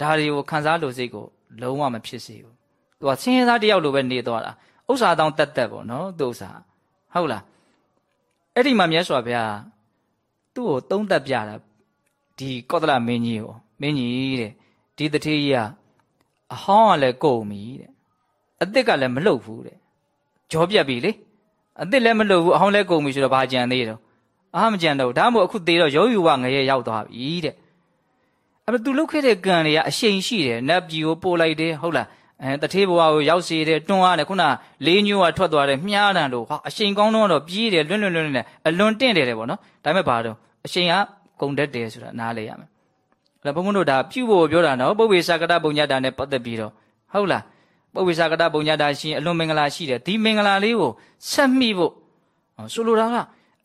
ဒါတွေကိုခံစားလို့စိတ်ကိုလုံးဝမဖြစ်စေဘူးသူကဆင်းရဲသားတယောက်လိုပဲနေသွားတာဥစ္စာတောင်တက်တက်ပေါ့နော်သူဥစ္စာဟုတ်လားအဲ့ဒီမှာမြတ်စွာဘုရားသူ့ကိုသုံးသက်ပြတာဒီကောသလမင်းကြီးကိုမင်းကြီးတဲ့ဒီတထေးကြီးကအဟောင်းကလည်းကုန်ပြီတဲ့အစ်စ်ကလည်းမလှုပ်ဘူးတဲ့ ကြောပြက်ပြီလေအစ်စ်လည်းမလှုပ်ဘူးအဟောင်းလည်းကုန်ပြီဆိုတော့ဘာကြံသေးတော့အာမကြံတော့ဒါမှမဟုတ်အခုသေးတော့ယောယူဝငရဲရောက်သွားပြီတဲ့အဲ့ဒါသူလုတ်ခဲ့တဲ့ကံတွေကအရှိန်ရှိတယ်နတ်ပြည်ကိုပို့လိုက်တယ်ဟုတ်လားအဲတထေးဘဝကိုရောက်စေတယ်တွန်းရတယ်ခုနလေးညိုးကထွက်သွားတယ်မြားတန်လို့ဟာအရှိန်ကောင်းတော့ပြေးတယ်လွန်းလွန်းလွန်းနဲ့အလွန်တင့်တယ်တယ်ပေါ့နော်ဒါပေမဲ့ဘာတော့အရှိန်ကဂုံတက်တယ်ဆိုတာနားလေရမယ်အဲ့ဘုန်းဘုန်းတို့ဒါပြုဖို့ပြောတာနော်ပုပ္ပေသကတပုံညတာနဲ့ပတ်သက်ပြီးတော့ဟုတ်လား ပုပ္ပေသကတပုံညတာရှင်အလွန်မင်္ဂလာရှိတယ်ဒီမင်္ဂလာလေးကိုဆက်မိဖို့ဆိုလိုတာက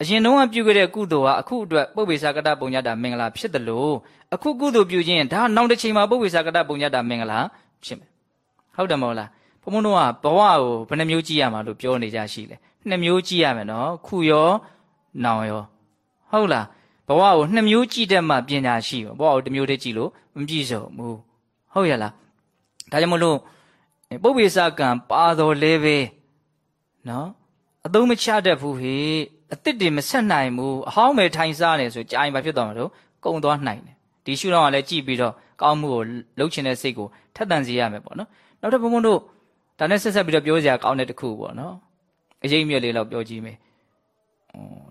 အရင်တုန်းကပြုခဲ့တဲ့ကုသိုလ်ဟာအခုအတွက်ပုပ္ပေသကတပုံညတာမင်္ဂလာဖြစ်တယ်လို့အခုကုသိုလ်ပြုခြင်းဒါနောက်တစ်ချိန်မှာပုပ္ပေသကတပုံညတာမင်္ဂလာဖြစ်မယ်ဟုတ်တယ်မဟုတ်လားဘုံဘုံတို့ကဘဝကိုဘယ်နှမျိုးကြည့်ရမှာလို့ပြောနေကြရှိလဲနှစ်မျိုးကြည့်ရမယ်နော်ခုရောနောင်ရောဟုတ်လားဘဝကိုနှစ်မျိုးကြည့်တတ်မှပညာရှိဘဝကိုတစ်မျိုးတည်းကြည့်လို့မပြည့်စုံဘူးဟုတ်ရလားဒါကြောင့်မလို့ ပုပ္ပေစကံပါတော်လဲပဲနော်အသုံးမချတတ်ဘူးဟေအစ်စ်တွေမဆက်နိုင်ဘူးအဟောင်းပဲထိုင်စားနေဆိုကြာရင်ဘာဖြစ်သွားမှာလို့ကုံသွားနိုင်တယ်ဒီရှုတော့ကလည်းကြည့်ပြီးတော့ကောင်းမှုကိုလှုပ်ချင်တဲ့စိတ်ကိုထက်သန်စေရမယ်ပေါ့နော်နောက်ထပ်ဘုံဘုံတို့ဒါနဲ့ဆက်ဆက်ပြီးတော့ပြောစရာကောင်းတဲ့တစ်ခုပေါ့နော်အရေးမြက်လေးတော့ပြောကြည့်မယ်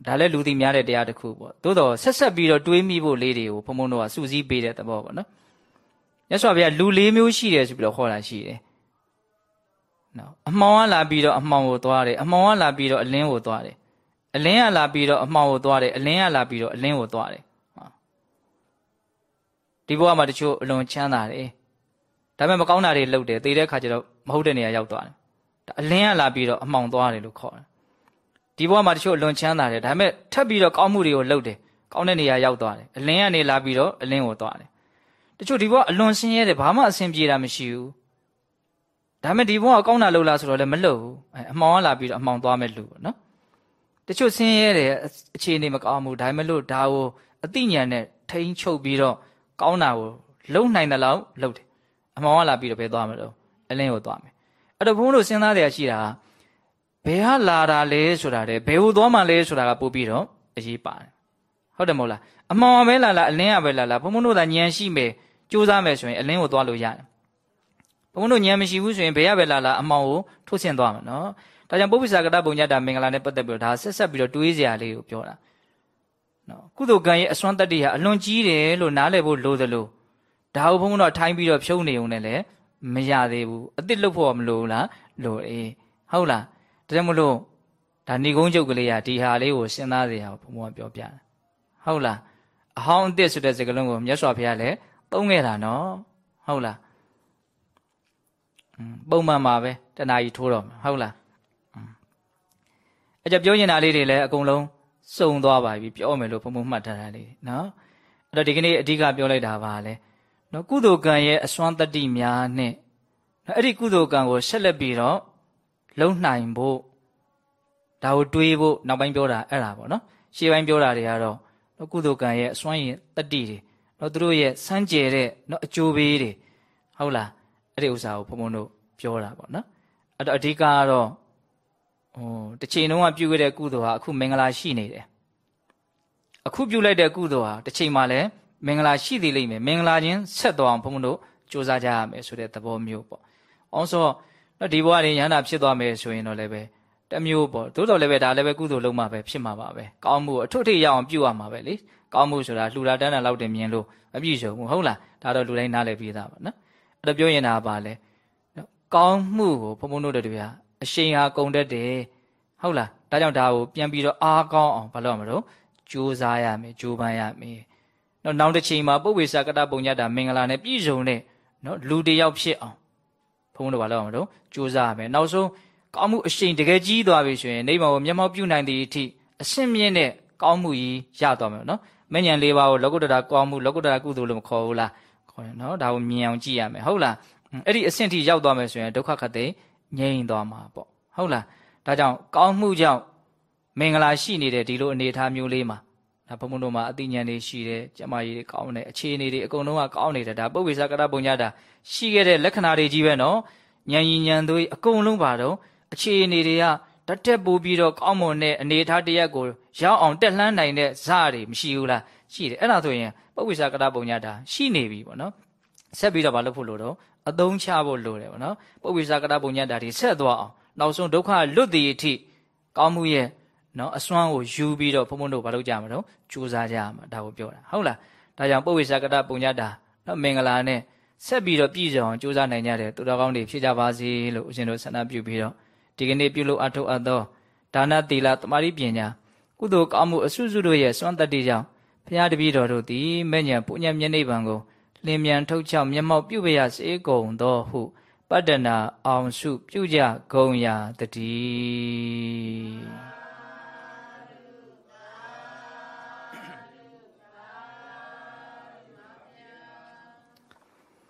ဒါလည်းလူသိများတဲ့တရားတစ်ခုပေါ့သို့တော့ဆက်ဆက်ပြီးတော့တွေးမိဖို့လေးတွေကိုဘုံဘုံတို့ကစူးစီးပေးတဲ့သဘောပေါ့နော်မြတ်စွာဘုရားလူလေးမျိုးရှိတယ်ဆိုပြီးတော့ခေါ်တာရှိတယ် နော်အမှောင်ကလာပြီးတော့အမှောင်ကိုသွားတယ်အမှောင်ကလာပြီးတော့အလင်းကိုသွားတယ်အလင်းကလာပြီးတော့အမှောင်ကိုသွားတယ်အလင်းကလာပြီးတော့အလင်းကိုသွားတယ်ဒီဘဝမှာတချို့အလွန်ချမ်းသာတယ်ဒါပေမဲ့မကောင်းတာတွေလုပ်တယ်သေတဲ့ခါကျတော့မဟုတ်တဲ့နေရာရောက်သွားတယ်ဒါအလင်းကလာပြီးတော့အမှောင်သွားတယ်လို့ခေါ်တယ်ဒီဘဝမှာတချို့အလွန်ချမ်းသာတယ်ဒါပေမဲ့ထပ်ပြီးတော့ကောင်းမှုတွေကိုလုပ်တယ်ကောင်းတဲ့နေရာရောက်သွားတယ်အလင်းကနေလာပြီးတော့အလင်းကိုသွားတယ်တချို့ဒီဘဝအလွန်ဆင်းရဲတယ်ဘာမှအဆင်ပြေတာမရှိဘူး ဒါပေမဲ့ဒီဘဝကောင်းတာလုပ်လားဆိုတော့လည်းမလုပ်ဘူးအမှောင်ကလာပြီးတော့အမှောင်သွားမဲ့လူပေါ့နော်တချို့ဆင်းရဲတယ်အခြေအနေမကောင်းဘူးဒါပေမဲ့လို့ဒါကိုအသိဉာဏ်နဲ့ထိန်းချုပ်ပြီးတော့ကောင်းတာကိုလုံနိုင်တယ်လို့လုပ်တယ်အမှောင်ကလာပြီးတော့ဘယ်သွားမလို့အလင်းကိုသွားမယ်အဲ့တော့ဘုန်းတို့စဉ်းစားတဲ့အရှိတာဘယ်ဟာလာတာလဲဆိုတာလေဘယ်ဟိုသွားမှလဲဆိုတာကပို့ပြီးတော့အရေးပါတယ်ဟုတ်တယ်မဟုတ်လားအမှောင်ပဲလာလာအလင်းကပဲလာလာဘုန်းဘုန်းတို့ကဉာဏ်ရှိမယ်ကြိုးစားမယ်ဆိုရင်အလင်းကိုသွားလို့ရတယ် ဘုန်းဘုန်းတို့ဉာဏ်မရှိဘူးဆိုရင်ဘယ်ရပဲလာလာအမှောင်ကိုထုတ်ဆင်းသွားမှာနော်ဒါကြောင့်ပုပ္ပိစာကတပုံညတာမင်္ဂလာနဲ့ပတ်သက်ပြီးတော့ဒါဆက်ဆက်ပြီးတော့တွေးစရာလေးကိုပြောတာနော်ကုသိုလ်ကံရဲ့အစွမ်းတတ္တိဟာအလွန်ကြီးတယ်လို့နားလည်ဖို့လိုသလိုဒါကိုဘုန်းဘုန်းတော့ထိုင်းပြီးတော့ဖြုံးနေုံနဲ့လည်းမရသေးဘူးအစ်စ်လုတ်ဖို့မလိုလားလိုအေးဟုတ်လားဒါကြောင့်မလို့ဒါဏီကုန်းကျုပ်ကလေးကဒီဟာလေးကိုစဉ်းစားစေရအောင်ဘုံဘုံပြောပြတယ်ဟုတ်လားအဟောင်းအစ်စ်ဆိုတဲ့စကားလုံးကိုမြတ်စွာဘုရားလည်းသုံးခဲ့တာနော်ဟုတ်လား ပုံမှန်ပါပဲတဏှာကြီးထိုးတော့ဟုတ်လားအဲ့ကြပြောနေတာလေးတွေလည်းအကုန်လုံးစုံသွားပါပြီပြောမယ်လို့ဘုံဘုံမှတ်ထားတာလေးနော်အဲ့တော့ဒီကနေ့အဓိကပြောလိုက်တာပါလေနော်ကုသိုလ်ကံရဲ့အစွမ်းတတိများနဲ့နော်အဲ့ဒီကုသိုလ်ကံကိုဆက်လက်ပြီးတော့လုံနိုင်ဖို့ဒါကိုတွေးဖို့နောက်ပိုင်းပြောတာအဲ့ဒါပေါ့နော်ရှေ့ပိုင်းပြောတာတွေကတော့နော်ကုသိုလ်ကံရဲ့အစွမ်းရည်တတိတွေနော်သူတို့ရဲ့စမ်းကြယ်တဲ့နော်အကျိုးပေးတွေဟုတ်လား အဲ့ဒီဥစ္စာကိုဘုံဘုံတို့ပြောတာပေါ့နော်အဲ့တော့အဓိကကတော့ဟိုတစ်ချိန်လုံးကပြုခဲ့တဲ့ကုသိုလ်ဟာအခုမင်္ဂလာရှိနေတယ်အခုပြုလိုက်တဲ့ကုသိုလ်ဟာတစ်ချိန်မှလည်းမင်္ဂလာရှိသေးလိမ့်မယ်မင်္ဂလာချင်းဆက်တော်အောင်ဘုံဘုံတို့စူးစမ်းကြရမယ်ဆိုတဲ့သဘောမျိုးပေါ့အောင်ဆိုတော့ဒီဘဝရင်ရဟန္တာဖြစ်သွားမယ်ဆိုရင်တော့လည်းပဲတမျိုးပေါ့သို့တော်လည်းပဲဒါလည်းပဲကုသိုလ်လုံးမှာပဲဖြစ်မှာပါပဲကောင်းမှုအထွတ်ထိပ်ရအောင်ပြုရမှာပဲလေကောင်းမှုဆိုတာလှူတာတန်းတာလောက်တင်မြင်လို့မပြည့်စုံဘူးဟုတ်လားဒါတော့လူတိုင်းနားလည်ပြီးသားပါနော် အဲ့တော့ပြောရင်ဒါပါလေကောင်းမှုကိုဘုံဘုံတို့တို့ဗျာအရှိန်ဟာကုန်တတ်တယ်ဟုတ်လားဒါကြောင့်ဒါကိုပြန်ပြီးတော့အားကောင်းအောင်ဘာလို့မလို့ကြိုးစားရမယ်ကြိုးပမ်းရမယ်နော်နောက်တစ်ချိန်မှာပုပ္ပေစကတပုံညတာမင်္ဂလာနဲ့ပြည့်စုံတဲ့နော်လူတယောက်ဖြစ်အောင်ဘုံတို့ဘာလို့မလို့ကြိုးစားရမယ်နောက်ဆုံးကောင်းမှုအရှိန်တကယ်ကြီးသွားပြီဆိုရင်နိဗ္ဗာန်ကိုမျက်မှောက်ပြုနိုင်တဲ့အထိအရှင်းမြင့်တဲ့ကောင်းမှုကြီးရသွားမယ်နော်မဉ္ဇဉ်၄ပါးကိုလောကုတ္တရာကောင်းမှုလောကုတ္တရာကုသိုလ်လို့မခေါ်ဘူးလား ခေါ်တယ်နော်ဒါကိုမြင်အောင်ကြည့်ရမယ်ဟုတ်လားအဲ့ဒီအဆင့်ထိရောက်သွားမယ်ဆိုရင်ဒုက္ခခတ်တဲ့ငြိမ်သွားမှာပေါ့ဟုတ်လားဒါကြောင့်ကောင်းမှုကြောင့်မင်္ဂလာရှိနေတဲ့ဒီလိုအနေအထားမျိုးလေးမှာဒါဘုံဘုံတို့မှာအသိဉာဏ်တွေရှိတယ်ကျမကြီးတွေကောင်းတယ်အခြေအနေတွေအကုန်လုံးကကောင်းနေတယ်ဒါပုပ္ပိသကရပုံညတာရှိခဲ့တဲ့လက္ခဏာတွေကြီးပဲနော်ဉာဏ်ဉာဏ်သွေးအကုန်လုံးပါတော့အခြေအနေတွေကတတ်တက်ပိုးပြီးတော့ကောင်းမွန်တဲ့အနေအထားတရက်ကိုရောက်အောင်တက်လှမ်းနိုင်တဲ့ဇာတွေမရှိဘူးလား ရှိတယ်အဲ့ဒါဆိုရင်ပုပ္ပိသကရပုံညတာရှိနေပြီပေါ့နော်ဆက်ပြီးတော့မလုပ်ဖို့လို့တော့အသုံးချဖို့လိုတယ်ပေါ့နော်ပုပ္ပိသကရပုံညတာတွေဆက်သွားအောင်နောက်ဆုံးဒုက္ခလွတ်တည်အထိကောင်းမှုရဲ့နော်အစွမ်းကိုယူပြီးတော့ဘုံဘုံတို့ဘာလုပ်ကြမှာတော့ကြိုးစားကြမှာဒါကိုပြောတာဟုတ်လားဒါကြောင့်ပုပ္ပိသကရပုံညတာနော်မင်္ဂလာနဲ့ဆက်ပြီးတော့ပြည်စုံအောင်ကြိုးစားနိုင်ကြတယ်သူတော်ကောင်းတွေဖြစ်ကြပါစေလို့ဦးဇင်းတို့ဆန္ဒပြုပြီးတော့ဒီကနေ့ပြုလို့အထောက်အပ်သောဒါနသီလတမာတိပညာကုသိုလ်ကောင်းမှုအစွစုတို့ရဲ့စွမ်းတတ္တိကြောင့် ဘုရားတပည့်တော်တို့သည်မဲ့ညာပုညံမျက်နှိပ်ပံကိုလင်းမြန်ထုတ်ချောက်မျက်မှောက်ပြုပရစေကုန်သောဟုပတ္တနာအောင်စုပြုကြဂုံရာတည်း